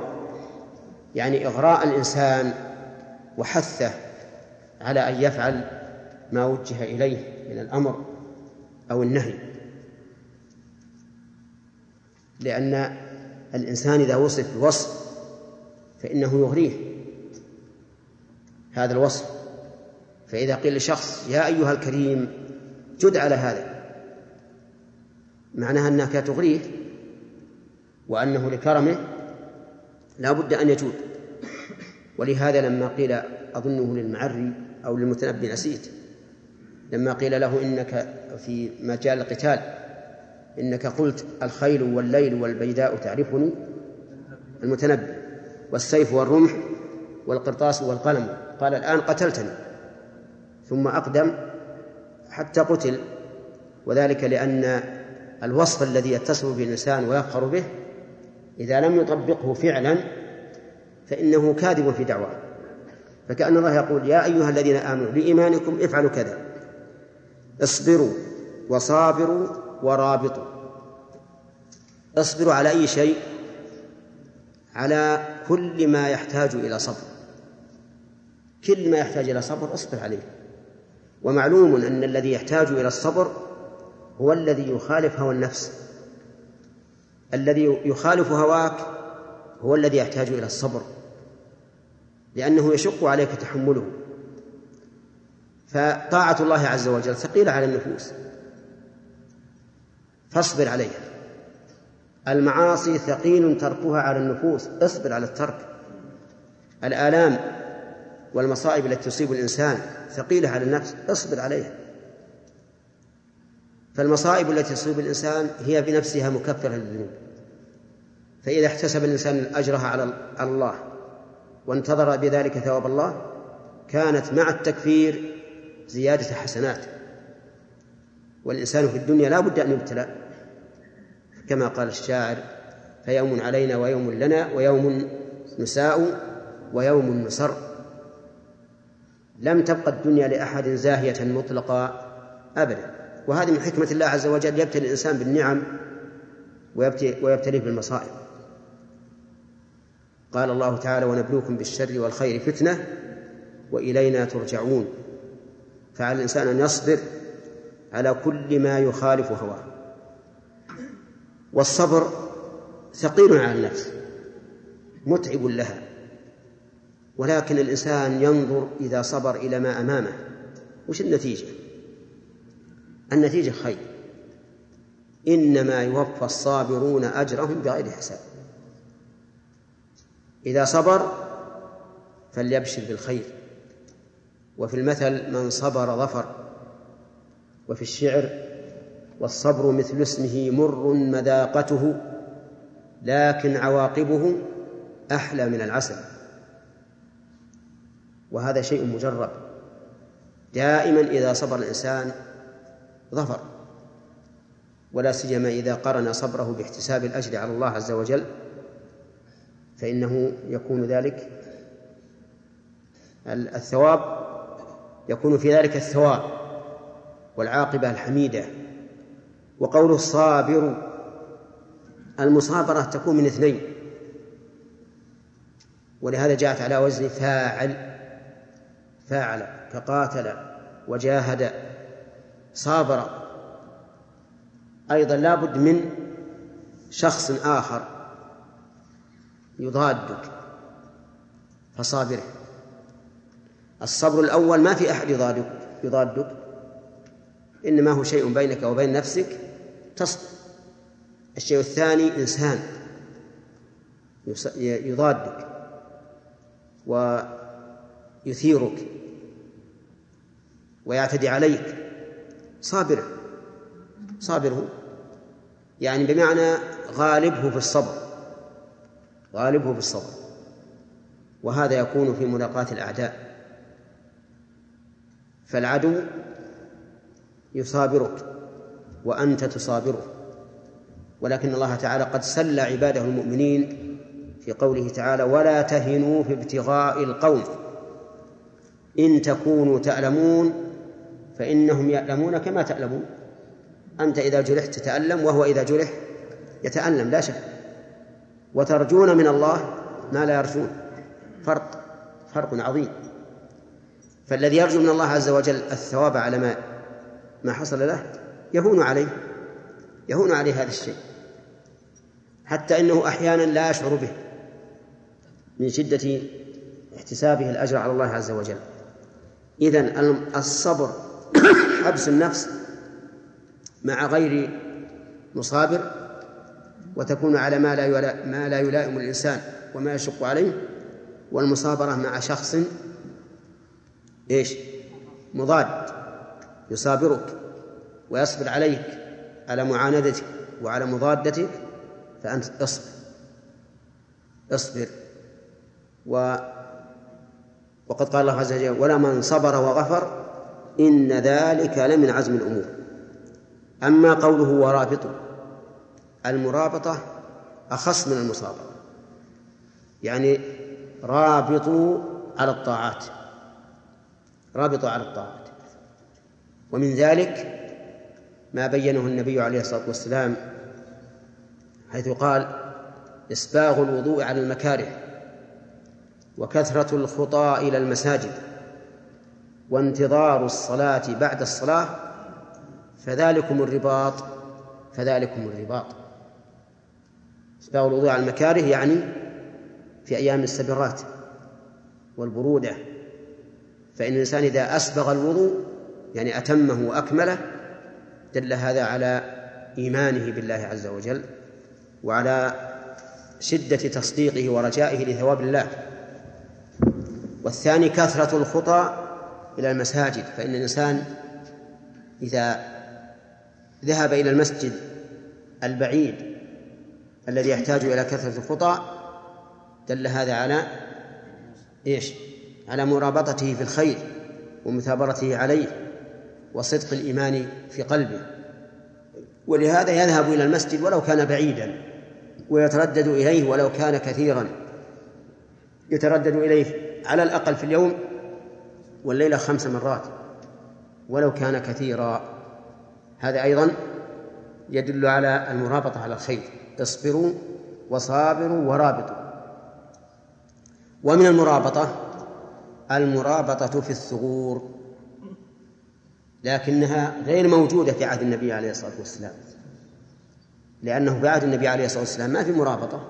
Speaker 1: يعني إغراء الإنسان وحثه على أن يفعل ما وجه إليه من الأمر أو النهي لأن الإنسان إذا وصف بوصف فإنه يغريه هذا الوصف فإذا قيل لشخص يا أيها الكريم جد على هذا معناها أنك تغريه وأنه لكرمه لا بد أن يجود ولهذا لما قيل أظنه للمعري أو للمتنبي نسيت لما قيل له إنك في مجال القتال إنك قلت الخيل والليل والبيداء تعرفني المتنبي والسيف والرمح والقرطاس والقلم قال الآن قتلتني ثم أقدم حتى قتل وذلك لأن الوصف الذي يتصف به الإنسان ويفخر به إذا لم يطبقه فعلا فإنه كاذب في دعواه فكأن الله يقول يا أيها الذين آمنوا لإيمانكم افعلوا كذا اصبروا وصابروا ورابطوا اصبروا على أي شيء على كل ما يحتاج إلى صبر كل ما يحتاج إلى صبر اصبر عليه ومعلوم أن الذي يحتاج إلى الصبر هو الذي يخالف هوى النفس الذي يخالف هواك هو الذي يحتاج إلى الصبر لأنه يشق عليك تحمله فطاعة الله عز وجل ثقيلة على النفوس فاصبر عليها المعاصي ثقيل تركها على النفوس اصبر على الترك الآلام والمصائب التي تصيب الإنسان ثقيلة على النفس اصبر عليها فالمصائب التي تصيب الإنسان هي بنفسها مكفرة للذنوب فإذا احتسب الإنسان أجرها على الله وانتظر بذلك ثواب الله كانت مع التكفير زيادة حسنات والإنسان في الدنيا لا بد أن يبتلى كما قال الشاعر فيوم علينا ويوم لنا ويوم نساء ويوم نصر لم تبقى الدنيا لأحد زاهية مطلقة أبدا وهذه من حكمة الله عز وجل يبتلي الإنسان بالنعم ويبتليه بالمصائب قال الله تعالى ونبلوكم بالشر والخير فتنة وإلينا ترجعون فعلى الإنسان أن يصبر على كل ما يخالف هواه والصبر ثقيل على النفس متعب لها ولكن الإنسان ينظر إذا صبر إلى ما أمامه وش النتيجة؟ النتيجة خير إنما يوفى الصابرون أجرهم بغير حساب إذا صبر فليبشر بالخير وفي المثل من صبر ظفر وفي الشعر والصبر مثل اسمه مر مذاقته لكن عواقبه أحلى من العسل وهذا شيء مجرب دائما إذا صبر الإنسان ظفر ولا سيما إذا قرن صبره باحتساب الأجر على الله عز وجل فإنه يكون ذلك الثواب يكون في ذلك الثواب والعاقبة الحميدة وقول الصابر المصابرة تكون من اثنين ولهذا جاءت على وزن فاعل فاعل فقاتل وجاهد صابر أيضا لابد من شخص آخر يضادك فصابره الصبر الأول ما في أحد يضادك يضادك إنما هو شيء بينك وبين نفسك تصبر الشيء الثاني إنسان يضادك ويثيرك ويعتدي عليك صابره صابره يعني بمعنى غالبه في الصبر غالبه في الصبر وهذا يكون في ملاقاة الأعداء فالعدو يصابرك وأنت تصابره ولكن الله تعالى قد سلى عباده المؤمنين في قوله تعالى ولا تهنوا في ابتغاء القوم إن تكونوا تعلمون فإنهم يألمون كما تألمون أنت إذا جرحت تتألم وهو إذا جرح يتألم لا شك وترجون من الله ما لا يرجون فرق فرق عظيم فالذي يرجو من الله عز وجل الثواب على ما ما حصل له يهون عليه يهون عليه هذا الشيء حتى انه احيانا لا يشعر به من شده احتسابه الاجر على الله عز وجل اذا الصبر حبس النفس مع غير مصابر وتكون على ما لا ما لا يلائم الإنسان وما يشق عليه والمصابرة مع شخص ايش مضاد يصابرك ويصبر عليك على معاندتك وعلى مضادتك فأنت اصبر اصبر و وقد قال الله عز وجل ولا من صبر وغفر إن ذلك لمن عزم الأمور أما قوله ورابطه المرابطة أخص من المصابة يعني رابطوا على الطاعات رابطوا على الطاعات ومن ذلك ما بينه النبي عليه الصلاة والسلام حيث قال إسباغ الوضوء على المكاره وكثرة الخطى إلى المساجد وانتظار الصلاة بعد الصلاة فذلكم الرباط فذلكم الرباط إسباغ الوضوء على المكاره يعني في أيام السبرات والبرودة فإن الإنسان إذا أسبغ الوضوء يعني أتمه وأكمله دل هذا على إيمانه بالله عز وجل وعلى شدة تصديقه ورجائه لثواب الله والثاني كثرة الخطأ إلى المساجد فإن الإنسان إذا ذهب إلى المسجد البعيد الذي يحتاج إلى كثرة الخطى دل هذا على إيش على مرابطته في الخير ومثابرته عليه وصدق الإيمان في قلبه ولهذا يذهب إلى المسجد ولو كان بعيدا ويتردد إليه ولو كان كثيرا يتردد إليه على الأقل في اليوم والليلة خمس مرات ولو كان كثيرا هذا أيضا يدل على المرابطة على الخير اصبروا وصابروا ورابطوا ومن المرابطة المرابطة في الثغور لكنها غير موجودة في عهد النبي عليه الصلاة والسلام لأنه في عهد النبي عليه الصلاة والسلام ما في مرابطة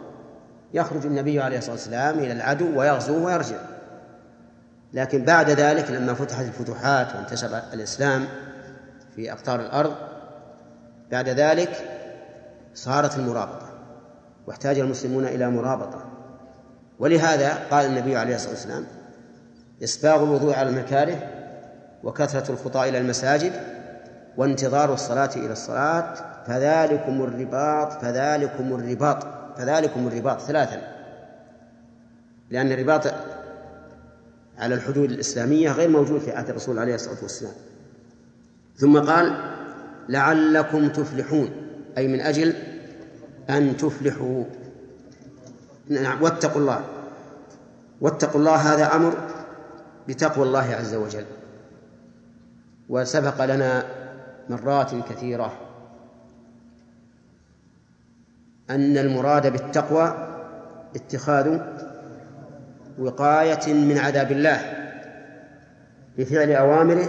Speaker 1: يخرج النبي عليه الصلاة والسلام إلى العدو ويغزوه ويرجع لكن بعد ذلك لما فتحت الفتوحات وانتشر الإسلام في أقطار الأرض بعد ذلك صارت المرابطة واحتاج المسلمون إلى مرابطة ولهذا قال النبي عليه الصلاة والسلام إسباغ الوضوء على المكاره وكثرة الخطى إلى المساجد وانتظار الصلاة إلى الصلاة فذلكم الرباط فذلكم الرباط فذلكم الرباط ثلاثا لأن الرباط على الحدود الإسلامية غير موجود في عهد الرسول عليه الصلاة والسلام ثم قال لعلكم تفلحون أي من أجل أن تفلحوا نعم واتقوا الله واتقوا الله هذا أمر بتقوى الله عز وجل وسبق لنا مرات كثيرة أن المراد بالتقوى اتخاذ وقاية من عذاب الله بفعل أوامره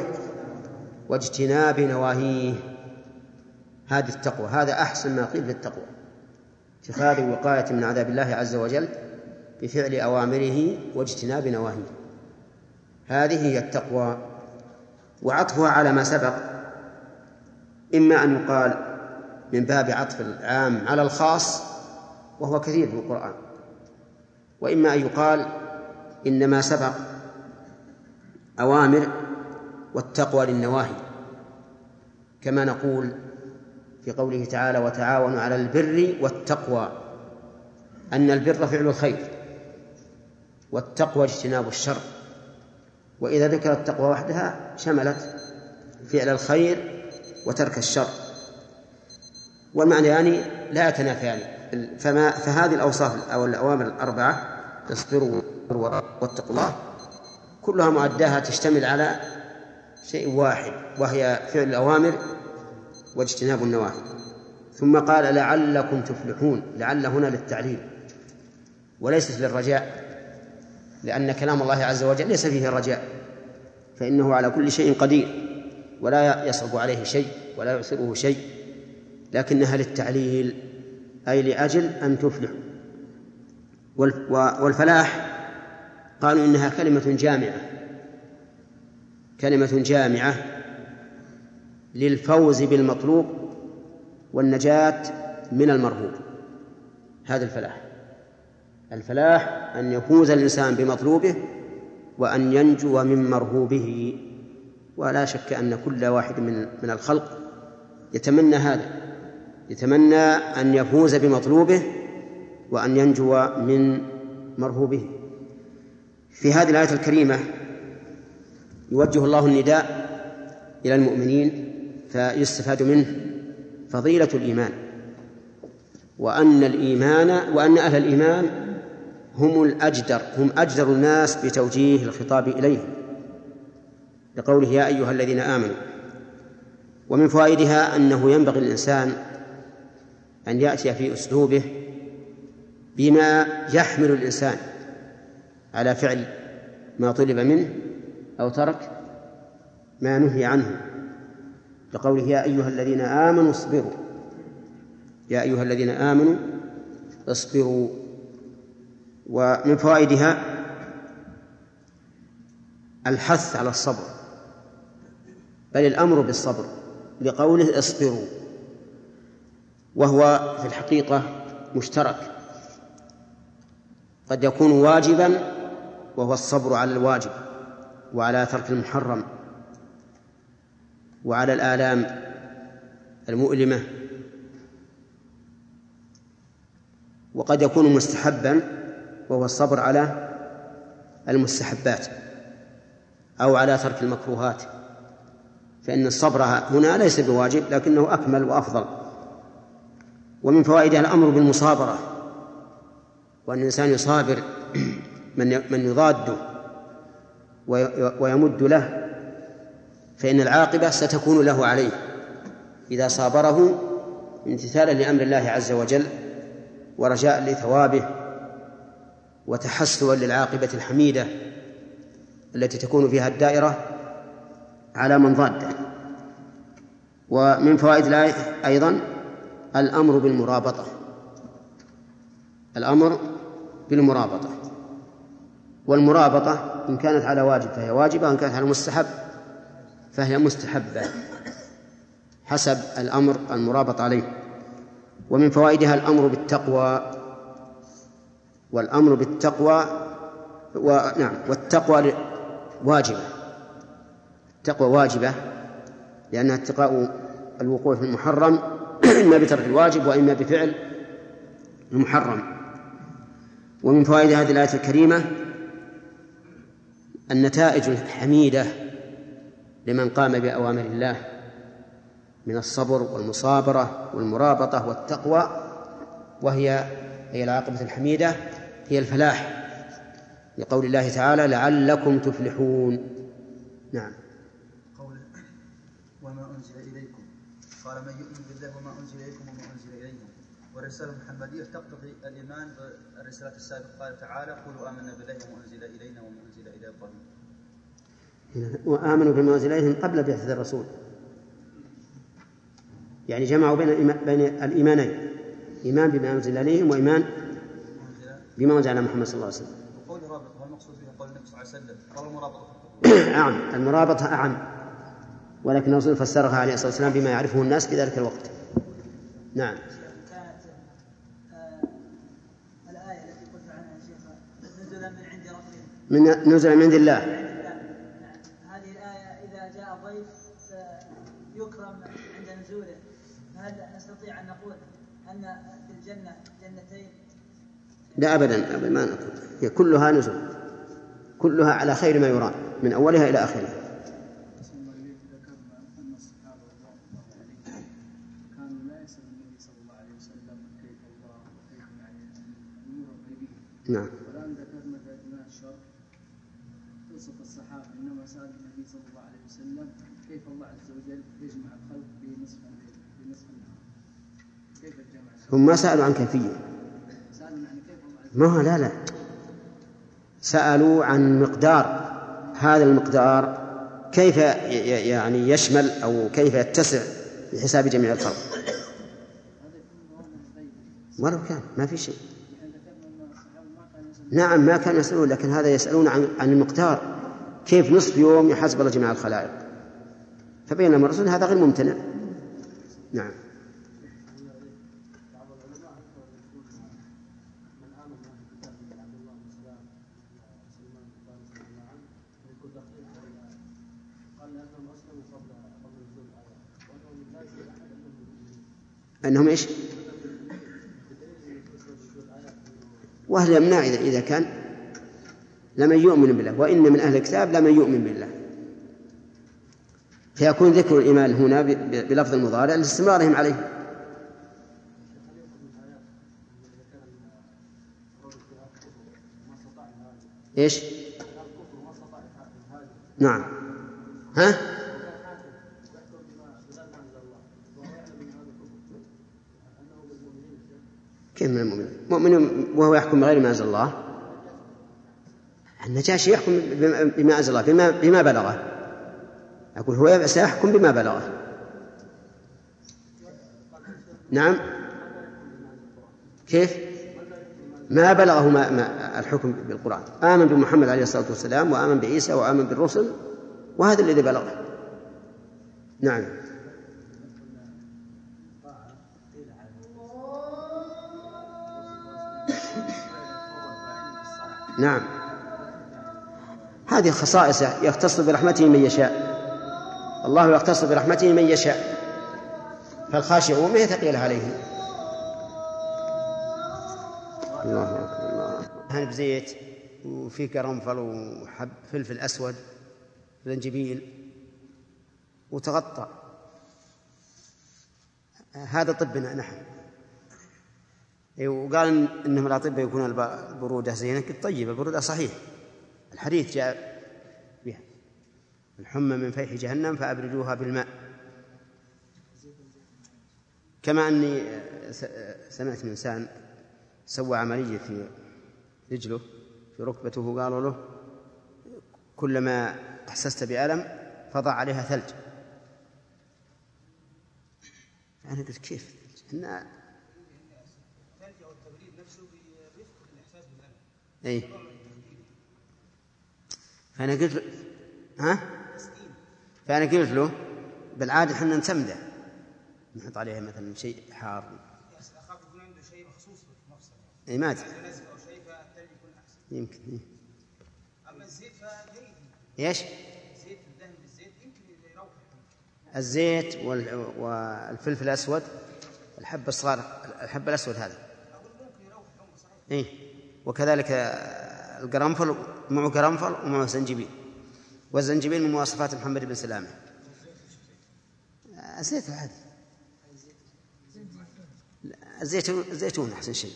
Speaker 1: واجتناب نواهيه هذه التقوى هذا أحسن ما قيل في التقوى اتخاذ وقاية من عذاب الله عز وجل بفعل أوامره واجتناب نواهيه هذه هي التقوى وعطفها على ما سبق إما أن يقال من باب عطف العام على الخاص وهو كثير في القرآن وإما أن يقال إنما سبق أوامر والتقوى للنواهي كما نقول في قوله تعالى وتعاونوا على البر والتقوى أن البر فعل الخير والتقوى اجتناب الشر وإذا ذكر التقوى وحدها شملت فعل الخير وترك الشر والمعنى يعني لا يتنافيان يعني فما فهذه الأوصاف أو الأوامر الأربعة اصبروا واتقوا الله كلها مؤداها تشتمل على شيء واحد وهي فعل الأوامر واجتناب النواهي ثم قال لعلكم تفلحون لعل هنا للتعليل وليست للرجاء لأن كلام الله عز وجل ليس فيه رجاء فإنه على كل شيء قدير ولا يصعب عليه شيء ولا يعسره شيء لكنها للتعليل أي لأجل أن تفلح والفلاح قالوا إنها كلمة جامعة كلمة جامعة للفوز بالمطلوب والنجاة من المرهوب هذا الفلاح الفلاح أن يفوز الإنسان بمطلوبه وأن ينجو من مرهوبه ولا شك أن كل واحد من من الخلق يتمنى هذا يتمنى أن يفوز بمطلوبه وأن ينجو من مرهوبه في هذه الآية الكريمة يوجه الله النداء إلى المؤمنين فيستفاد منه فضيلة الإيمان وأن الإيمان وأن أهل الإيمان هم الأجدر هم أجدر الناس بتوجيه الخطاب إليهم لقوله يا أيها الذين آمنوا ومن فوائدها أنه ينبغي الإنسان أن يأتي في أسلوبه بما يحمل الإنسان على فعل ما طلب منه أو ترك ما نهي عنه لقوله يا أيها الذين آمنوا اصبروا يا أيها الذين آمنوا اصبروا ومن فوائدها الحث على الصبر بل الأمر بالصبر لقوله اصبروا وهو في الحقيقة مشترك قد يكون واجبا وهو الصبر على الواجب وعلى ترك المحرم وعلى الآلام المؤلمة وقد يكون مستحبا وهو الصبر على المستحبات أو على ترك المكروهات فإن الصبر هنا ليس بواجب لكنه أكمل وأفضل ومن فوائده الأمر بالمصابرة وأن الإنسان يصابر من من يضاده ويمد له فإن العاقبة ستكون له عليه إذا صابره امتثالا لأمر الله عز وجل ورجاء لثوابه وتحسوا للعاقبة الحميدة التي تكون فيها الدائرة على من ضاده ومن فوائد الآية أيضا الأمر بالمرابطة الأمر بالمرابطة والمرابطة إن كانت على واجب فهي واجبة وإن كانت على مستحب فهي مستحبة حسب الأمر المرابط عليه ومن فوائدها الأمر بالتقوى والأمر بالتقوى و... نعم والتقوى واجبة التقوى واجبة لأنها اتقاء الوقوع في المحرم إما بترك الواجب وإما بفعل المحرم ومن فوائد هذه الآية الكريمة النتائج الحميدة لمن قام بأوامر الله من الصبر والمصابرة والمرابطة والتقوى وهي أي العاقبة الحميدة هي الفلاح لقول الله تعالى لعلكم تفلحون نعم
Speaker 2: الرسالة المحمدية تقتضي الإيمان بالرسالات السابقة قال تعالى قولوا آمنا بالله وما أنزل إلينا وما أنزل إلى
Speaker 1: إبراهيم وآمنوا بما أنزل إليهم قبل بعثة الرسول يعني جمعوا بين بين الإيمانين إيمان بما أنزل إليهم وإيمان بما أنزل على محمد صلى الله عليه وسلم وقول رابطة
Speaker 2: المقصود به قول النبي صلى الله عليه وسلم
Speaker 1: المرابطة أعم المرابطة أعم ولكن الرسول فسرها عليه الصلاة والسلام بما يعرفه الناس في ذلك الوقت نعم من نزل من عند الله
Speaker 2: هذه الآية إذا جاء ضيف يكرم عند نزوله هل نستطيع أن نقول أن في الجنة جنتين
Speaker 1: لا أبدا أبدا ما نقول هي كلها نزول كلها على خير ما يرام من أولها إلى آخرها نعم هم ما سألوا عن كيفية ما هو لا لا سألوا عن مقدار هذا المقدار كيف يعني يشمل أو كيف يتسع بحساب جميع الفرق ولو كان ما في شيء نعم ما كانوا يسألون لكن هذا يسألون عن, عن المقدار كيف نصف يوم يحاسب الله جميع الخلائق فبينما الرسول هذا غير ممتنع نعم أنهم إيش وهل يمنع إذا, إذا كان لمن يؤمن بالله وإن من أهل الكتاب لمن يؤمن بالله فيكون ذكر الإيمان هنا بلفظ المضارع لاستمرارهم عليه ايش؟ نعم ها؟ شيء من المؤمنين مؤمن وهو يحكم بغير ما أنزل الله النجاشي يحكم بما أنزل الله بما, بما بلغه أقول هو سيحكم بما بلغه نعم كيف ما بلغه ما الحكم بالقرآن آمن بمحمد عليه الصلاة والسلام وآمن بعيسى وآمن بالرسل وهذا الذي بلغه نعم نعم هذه خصائص يختص برحمته من يشاء الله يختص برحمته من يشاء فالخاشعون ما هي ثقيلة عليهم الله أكبر الله أكبر بزيت وفي قرنفل وحب فلفل أسود زنجبيل وتغطى هذا طبنا نحن إيه، وقال انهم الاطباء يكون البروده زينه قلت طيب البروده صحيح الحديث جاء بها الحمى من فيح جهنم فابرجوها بالماء كما اني سمعت من انسان سوى عمليه في رجله في ركبته قالوا له كلما احسست بالم فضع عليها ثلج انا قلت كيف احنا اي فأنا قلت له ها؟ فأنا قلت له بالعادة احنا نسمده نحط عليها مثلا شيء حار أخاف يكون عنده شيء مخصوص بالمفصل اي ما أدري يمكن إيه. أما الزيت ايش؟ الدهن بالزيت يمكن يروح الزيت والفلفل الأسود الحبه الصغار الحبه الأسود هذا أقول ممكن يروح صحيح إيه وكذلك القرنفل معه قرنفل ومعه زنجبيل والزنجبيل من مواصفات محمد بن سلامة الزيت آه، عادي الزيتون الزيتون أحسن شيء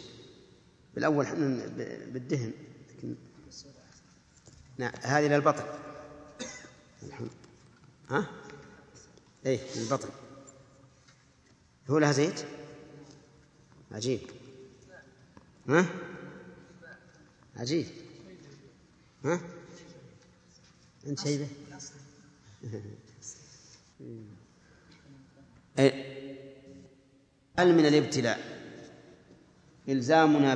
Speaker 1: بالأول احنا بالدهن لكن نعم هذه للبطن ها؟ اي للبطن هو لها زيت عجيب ها؟ عجيب ها؟ أنت شايفه؟ إيه. هل من الابتلاء إلزامنا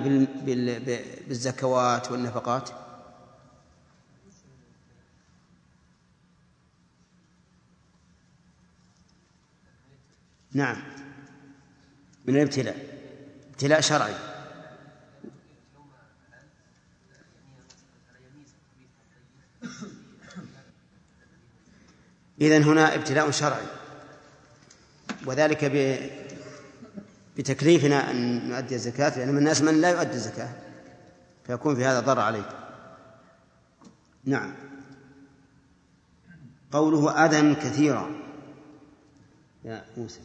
Speaker 1: بالزكوات والنفقات نعم من الابتلاء ابتلاء شرعي إذن هنا ابتلاء شرعي وذلك ب... بتكليفنا أن نؤدي الزكاة لأن يعني من الناس من لا يؤدي الزكاة فيكون في هذا ضرر عليه نعم قوله أذى كثيرا يا موسى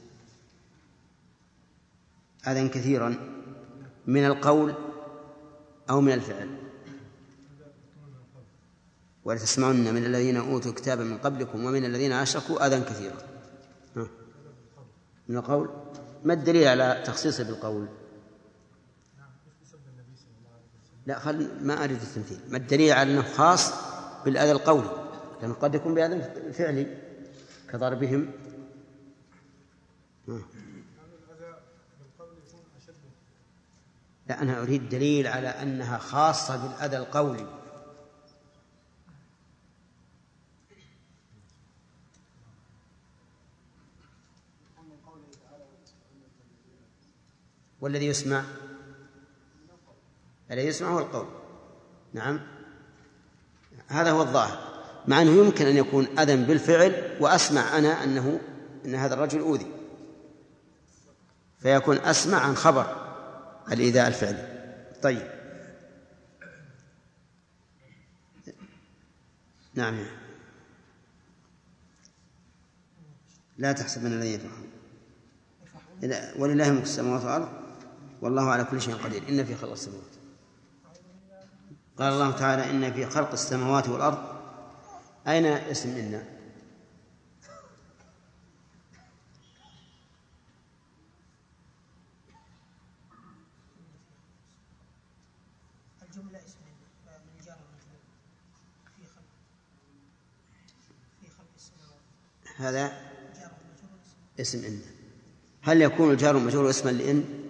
Speaker 1: أذى كثيرا من القول أو من الفعل ولتسمعن من الذين أوتوا كتابا من قبلكم ومن الذين أشركوا أذى كثيرا من القول ما الدليل على تخصيصه بالقول لا خل ما أريد التمثيل ما الدليل على أنه خاص بالأذى القولي لأنه قد يكون بأذى فعلي كضربهم لا أنا أريد دليل على أنها خاصة بالأذى القولي والذي يسمع الذي يسمع هو القول نعم هذا هو الظاهر مع أنه يمكن أن يكون أذن بالفعل وأسمع أنا أنه أن هذا الرجل أوذي فيكون أسمع عن خبر الإيذاء الفعلي طيب نعم لا تحسب من الذين يفرحون ولله ملك السماوات والأرض والله على كل شيء قدير إن في خلق السماوات قال الله تعالى إن في خلق السماوات والأرض أين اسم إن
Speaker 2: الجملة اسم من جار في خلق
Speaker 1: في خلق السماوات هذا اسم إن هل يكون الجار المجرور اسما لإن؟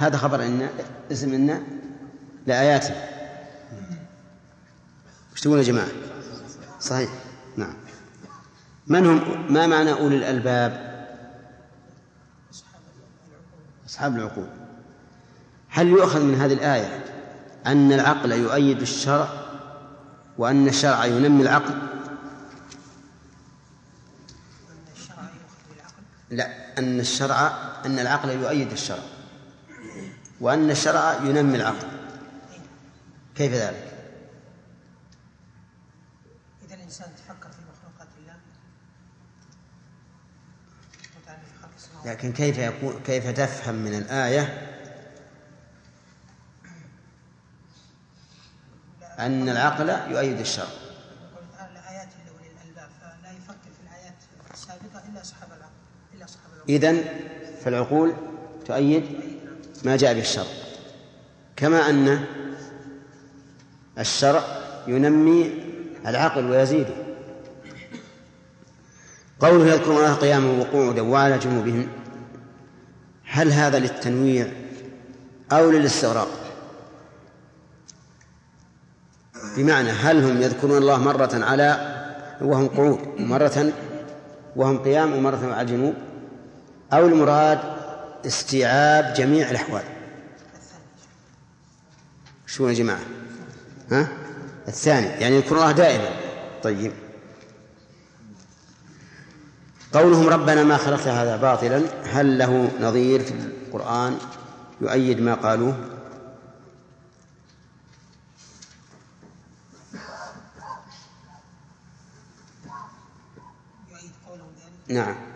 Speaker 1: هذا خبر إن اسم إن لآيات ايش تقول يا جماعة صحيح نعم من هم ما معنى أولي الألباب أصحاب العقول هل يؤخذ من هذه الآية أن العقل يؤيد الشرع وأن الشرع ينمي العقل لا أن الشرع أن العقل يؤيد الشرع وأن الشرع ينمي العقل كيف ذلك؟
Speaker 2: إذا الإنسان تفكر في مخلوقات الله
Speaker 1: لكن كيف يكون كيف تفهم من الآية أن العقل يؤيد الشرع
Speaker 2: الآيات لأولي الألباب فلا يفكر في الآيات السابقة إلا أصحاب العقل إلا
Speaker 1: أصحاب إذن فالعقول تؤيد ما جاء به الشرع كما أن الشرع ينمي العقل ويزيده قوله يذكر الله قياما وقعودا وعلى جنوبهم هل هذا للتنويع أو للاستغراق بمعنى هل هم يذكرون الله مرة على وهم قعود مرة وهم قيام ومرة على الجنوب أو المراد استيعاب جميع الأحوال شو يا جماعة ها الثاني يعني الله دائما طيب قولهم ربنا ما خلقت هذا باطلا هل له نظير في القرآن يؤيد ما قالوه نعم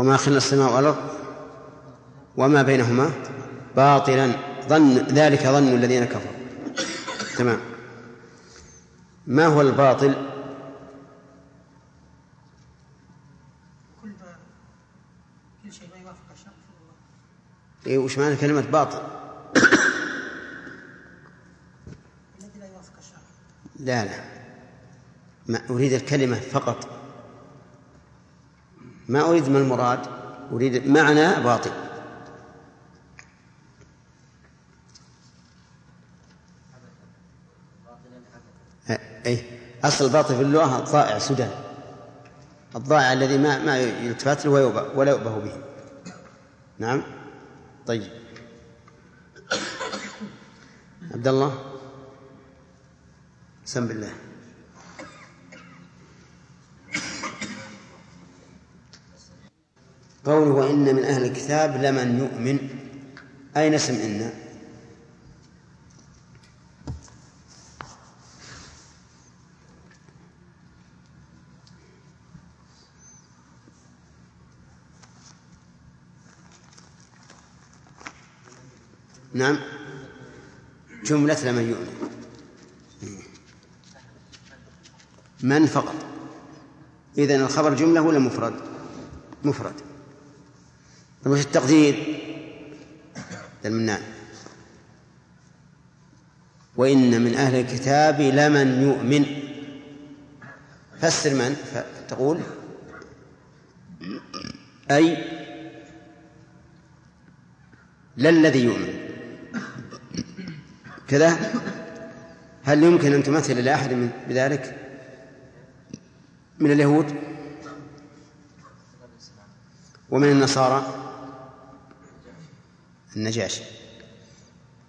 Speaker 1: وما خلنا السماء والأرض وما بينهما باطلا ظن ذلك ظن الذين كفروا تمام ما هو الباطل
Speaker 2: كل شيء
Speaker 1: يوافق وش معنى كلمة باطل؟ لا لا ما أريد الكلمة فقط ما أريد ما المراد أريد معنى باطل أي أصل الباطل في اللغة الضائع سدى الضائع الذي ما ما يلتفت له ولا يؤبه به نعم طيب عبد الله بسم بالله قوله وإن من أهل الكتاب لمن يؤمن أين إن؟ نعم جملة لمن يؤمن من فقط إذن الخبر جملة ولا مفرد؟ مفرد وش التقدير المنان نعم. وإن من أهل الكتاب لمن يؤمن فسر من تقول أي لا الذي يؤمن كذا هل يمكن أن تمثل إلى أحد بذلك من اليهود ومن النصارى النجاشي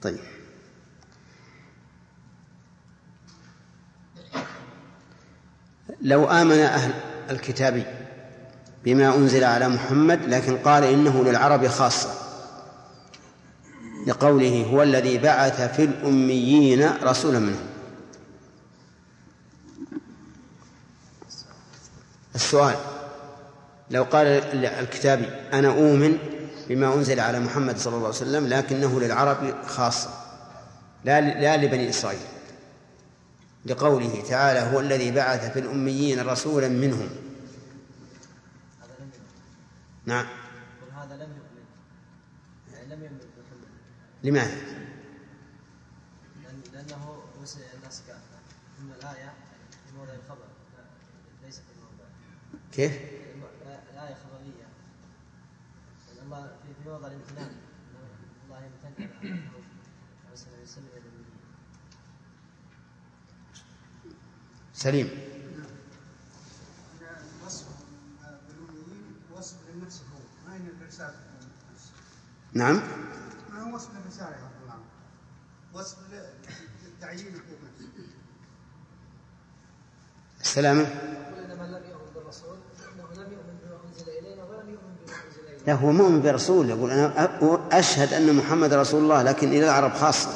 Speaker 1: طيب لو آمن أهل الكتاب بما أنزل على محمد لكن قال إنه للعرب خاصة لقوله هو الذي بعث في الأميين رسولا منهم السؤال لو قال الكتابي أنا أؤمن بما أنزل على محمد صلى الله عليه وسلم لكنه للعرب خاصة لا لا لبني إسرائيل لقوله تعالى هو الذي بعث في الأميين رسولا منهم نعم
Speaker 2: هذا لم يؤمن لم يؤمن لماذا؟ لأنه وسع الناس كافة أما الآية الخبر ليس في كيف؟ وضع الامتناع الله يمتنع
Speaker 1: سليم نعم.
Speaker 2: وصف للنفس هو ما هي الرسالة نعم ما هو وصف للرسالة يا عبد الله وصف
Speaker 1: للتعيين السلامة كل لم يأخذ بالرسول لا هو مؤمن برسول يقول أنا أشهد أن محمد رسول الله لكن إلى العرب خاصة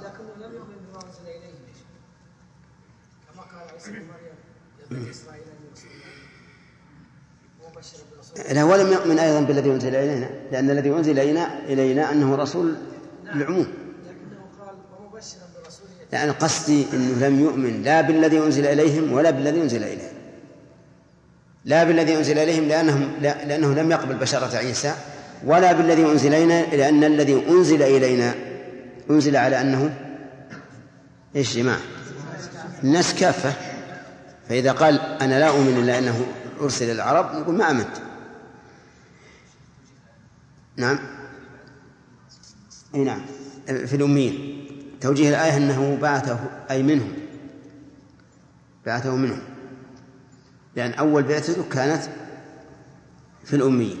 Speaker 1: لكنه لم يؤمن بما أنزل إليه كما قال عيسى بن مريم لا ولم يؤمن أيضا بالذي أنزل إلينا لأن الذي أنزل إلينا إلينا أنه رسول للعموم لأن قصدي أنه لم يؤمن لا بالذي أنزل إليهم ولا بالذي أنزل إليه لا بالذي أنزل إليهم لأنهم لأنه لم يقبل بشارة عيسى ولا بالذي أنزل إلينا لأن الذي أنزل إلينا أنزل على أنه إيش جماعة الناس كافة فإذا قال أنا لا أؤمن إلا أنه أرسل العرب نقول ما آمنت نعم أي نعم في الأميين توجيه الآية أنه بعثه أي منهم بعثه منهم لأن أول بعثته كانت في الأمية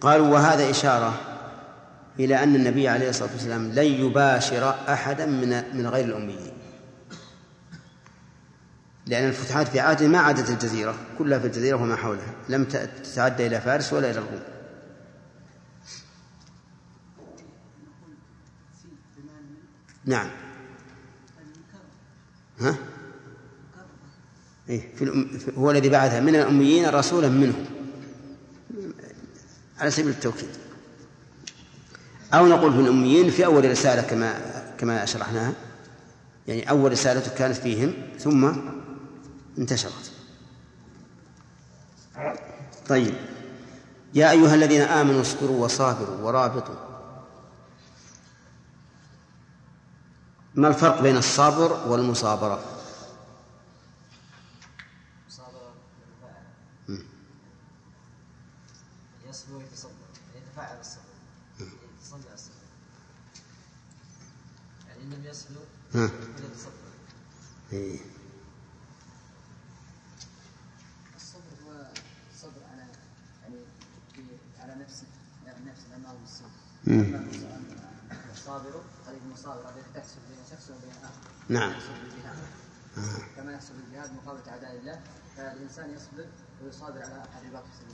Speaker 1: قالوا وهذا إشارة إلى أن النبي عليه الصلاة والسلام لن يباشر أحدا من من غير الأميين لأن الفتوحات في عهده ما عادت الجزيرة كلها في الجزيرة وما حولها لم تتعدى إلى فارس ولا إلى الروم نعم ها؟ إيه، في الأم... هو الذي بعث من الأميين رسولا منهم على سبيل التوكيد أو نقول في الأميين في أول رسالة كما كما شرحناها يعني أول رسالته كانت فيهم ثم انتشرت طيب يا أيها الذين آمنوا اصبروا وصابروا ورابطوا ما الفرق بين الصبر والمصابرة؟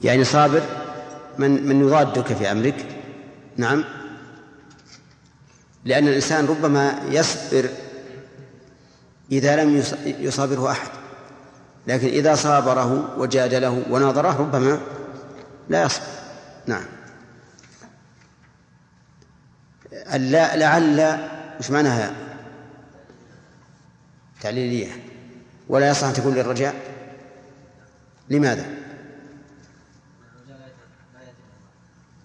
Speaker 1: يعني صابر من من يضادك في امرك نعم لان الانسان ربما يصبر اذا لم يصابره احد لكن اذا صابره وجادله وناظره ربما لا يصبر نعم لا لعل وش معناها تعليليه ولا يصح ان تكون للرجاء لماذا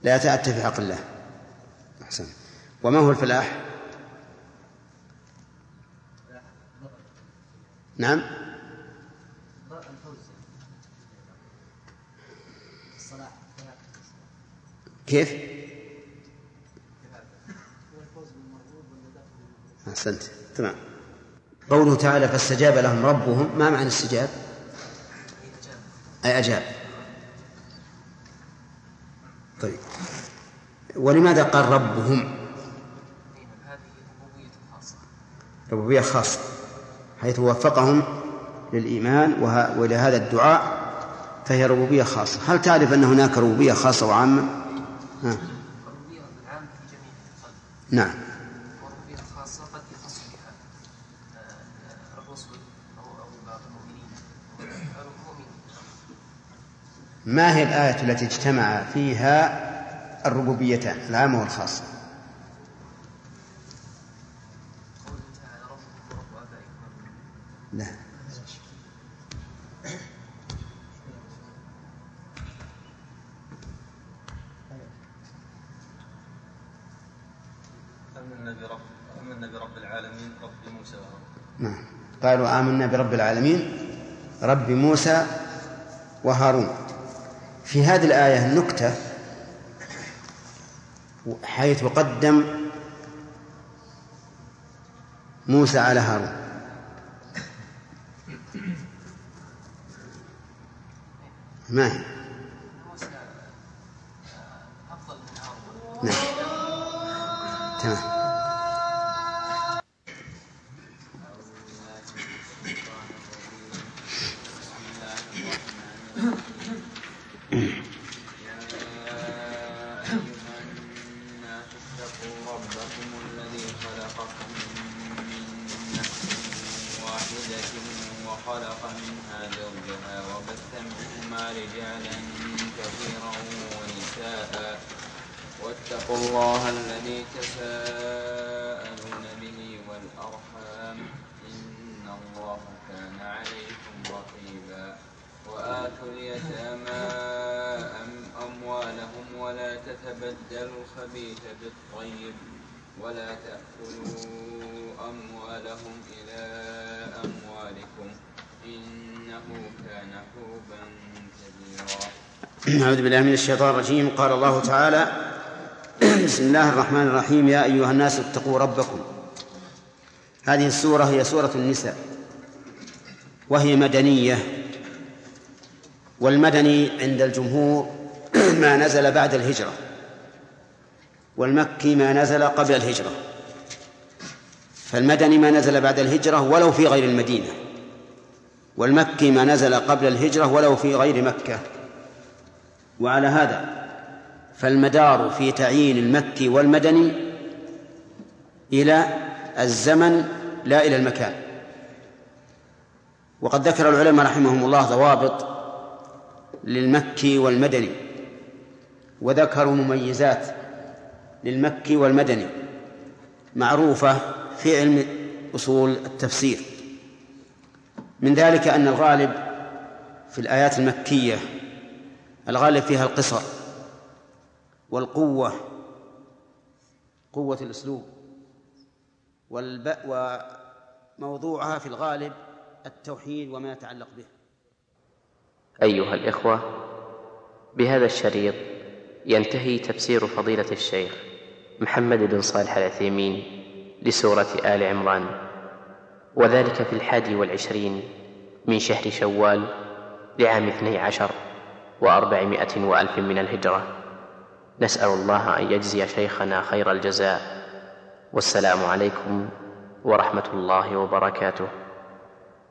Speaker 1: لا يتأتى في حق الله أحسن وما هو الفلاح نعم كيف أحسنت تمام قوله تعالى فاستجاب لهم ربهم ما معنى استجاب؟ أي أجاب طيب ولماذا قال ربهم ربوبية خاصة حيث وفقهم للإيمان ولهذا الدعاء فهي ربوبية خاصة هل تعرف أن هناك ربوبية خاصة وعامة؟ ها. نعم ما هي الآية التي اجتمع فيها الربوبيتان العامة والخاصة لا
Speaker 2: آمنا برب آمنا برب العالمين رب موسى وهارون
Speaker 1: نعم قالوا آمنا برب العالمين رب موسى وهارون في هذه الآية النكتة حيث قدم موسى على هارون ما هي؟ نعم نعوذ بالله من الشيطان الرجيم قال الله تعالى بسم الله الرحمن الرحيم يا أيها الناس اتقوا ربكم هذه السورة هي سورة النساء وهي مدنية والمدني عند الجمهور ما نزل بعد الهجرة والمكي ما نزل قبل الهجرة فالمدني ما نزل بعد الهجرة ولو في غير المدينة والمكي ما نزل قبل الهجرة ولو في غير مكة وعلى هذا فالمدار في تعيين المكي والمدني إلى الزمن لا إلى المكان وقد ذكر العلماء رحمهم الله ضوابط للمكي والمدني وذكروا مميزات للمكي والمدني معروفة في علم أصول التفسير من ذلك أن الغالب في الآيات المكية الغالب فيها القصر والقوة قوة الأسلوب والب... وموضوعها في الغالب التوحيد وما يتعلق به أيها الإخوة بهذا الشريط ينتهي تفسير فضيلة الشيخ محمد بن صالح العثيمين لسورة آل عمران وذلك في الحادي والعشرين من شهر شوال لعام اثني عشر وأربعمائة وألف من الهجرة نسأل الله أن يجزي شيخنا خير الجزاء والسلام عليكم ورحمة الله وبركاته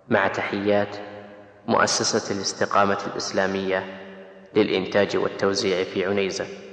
Speaker 1: مع تحيات مؤسسة الاستقامة الإسلامية للإنتاج والتوزيع في عنيزة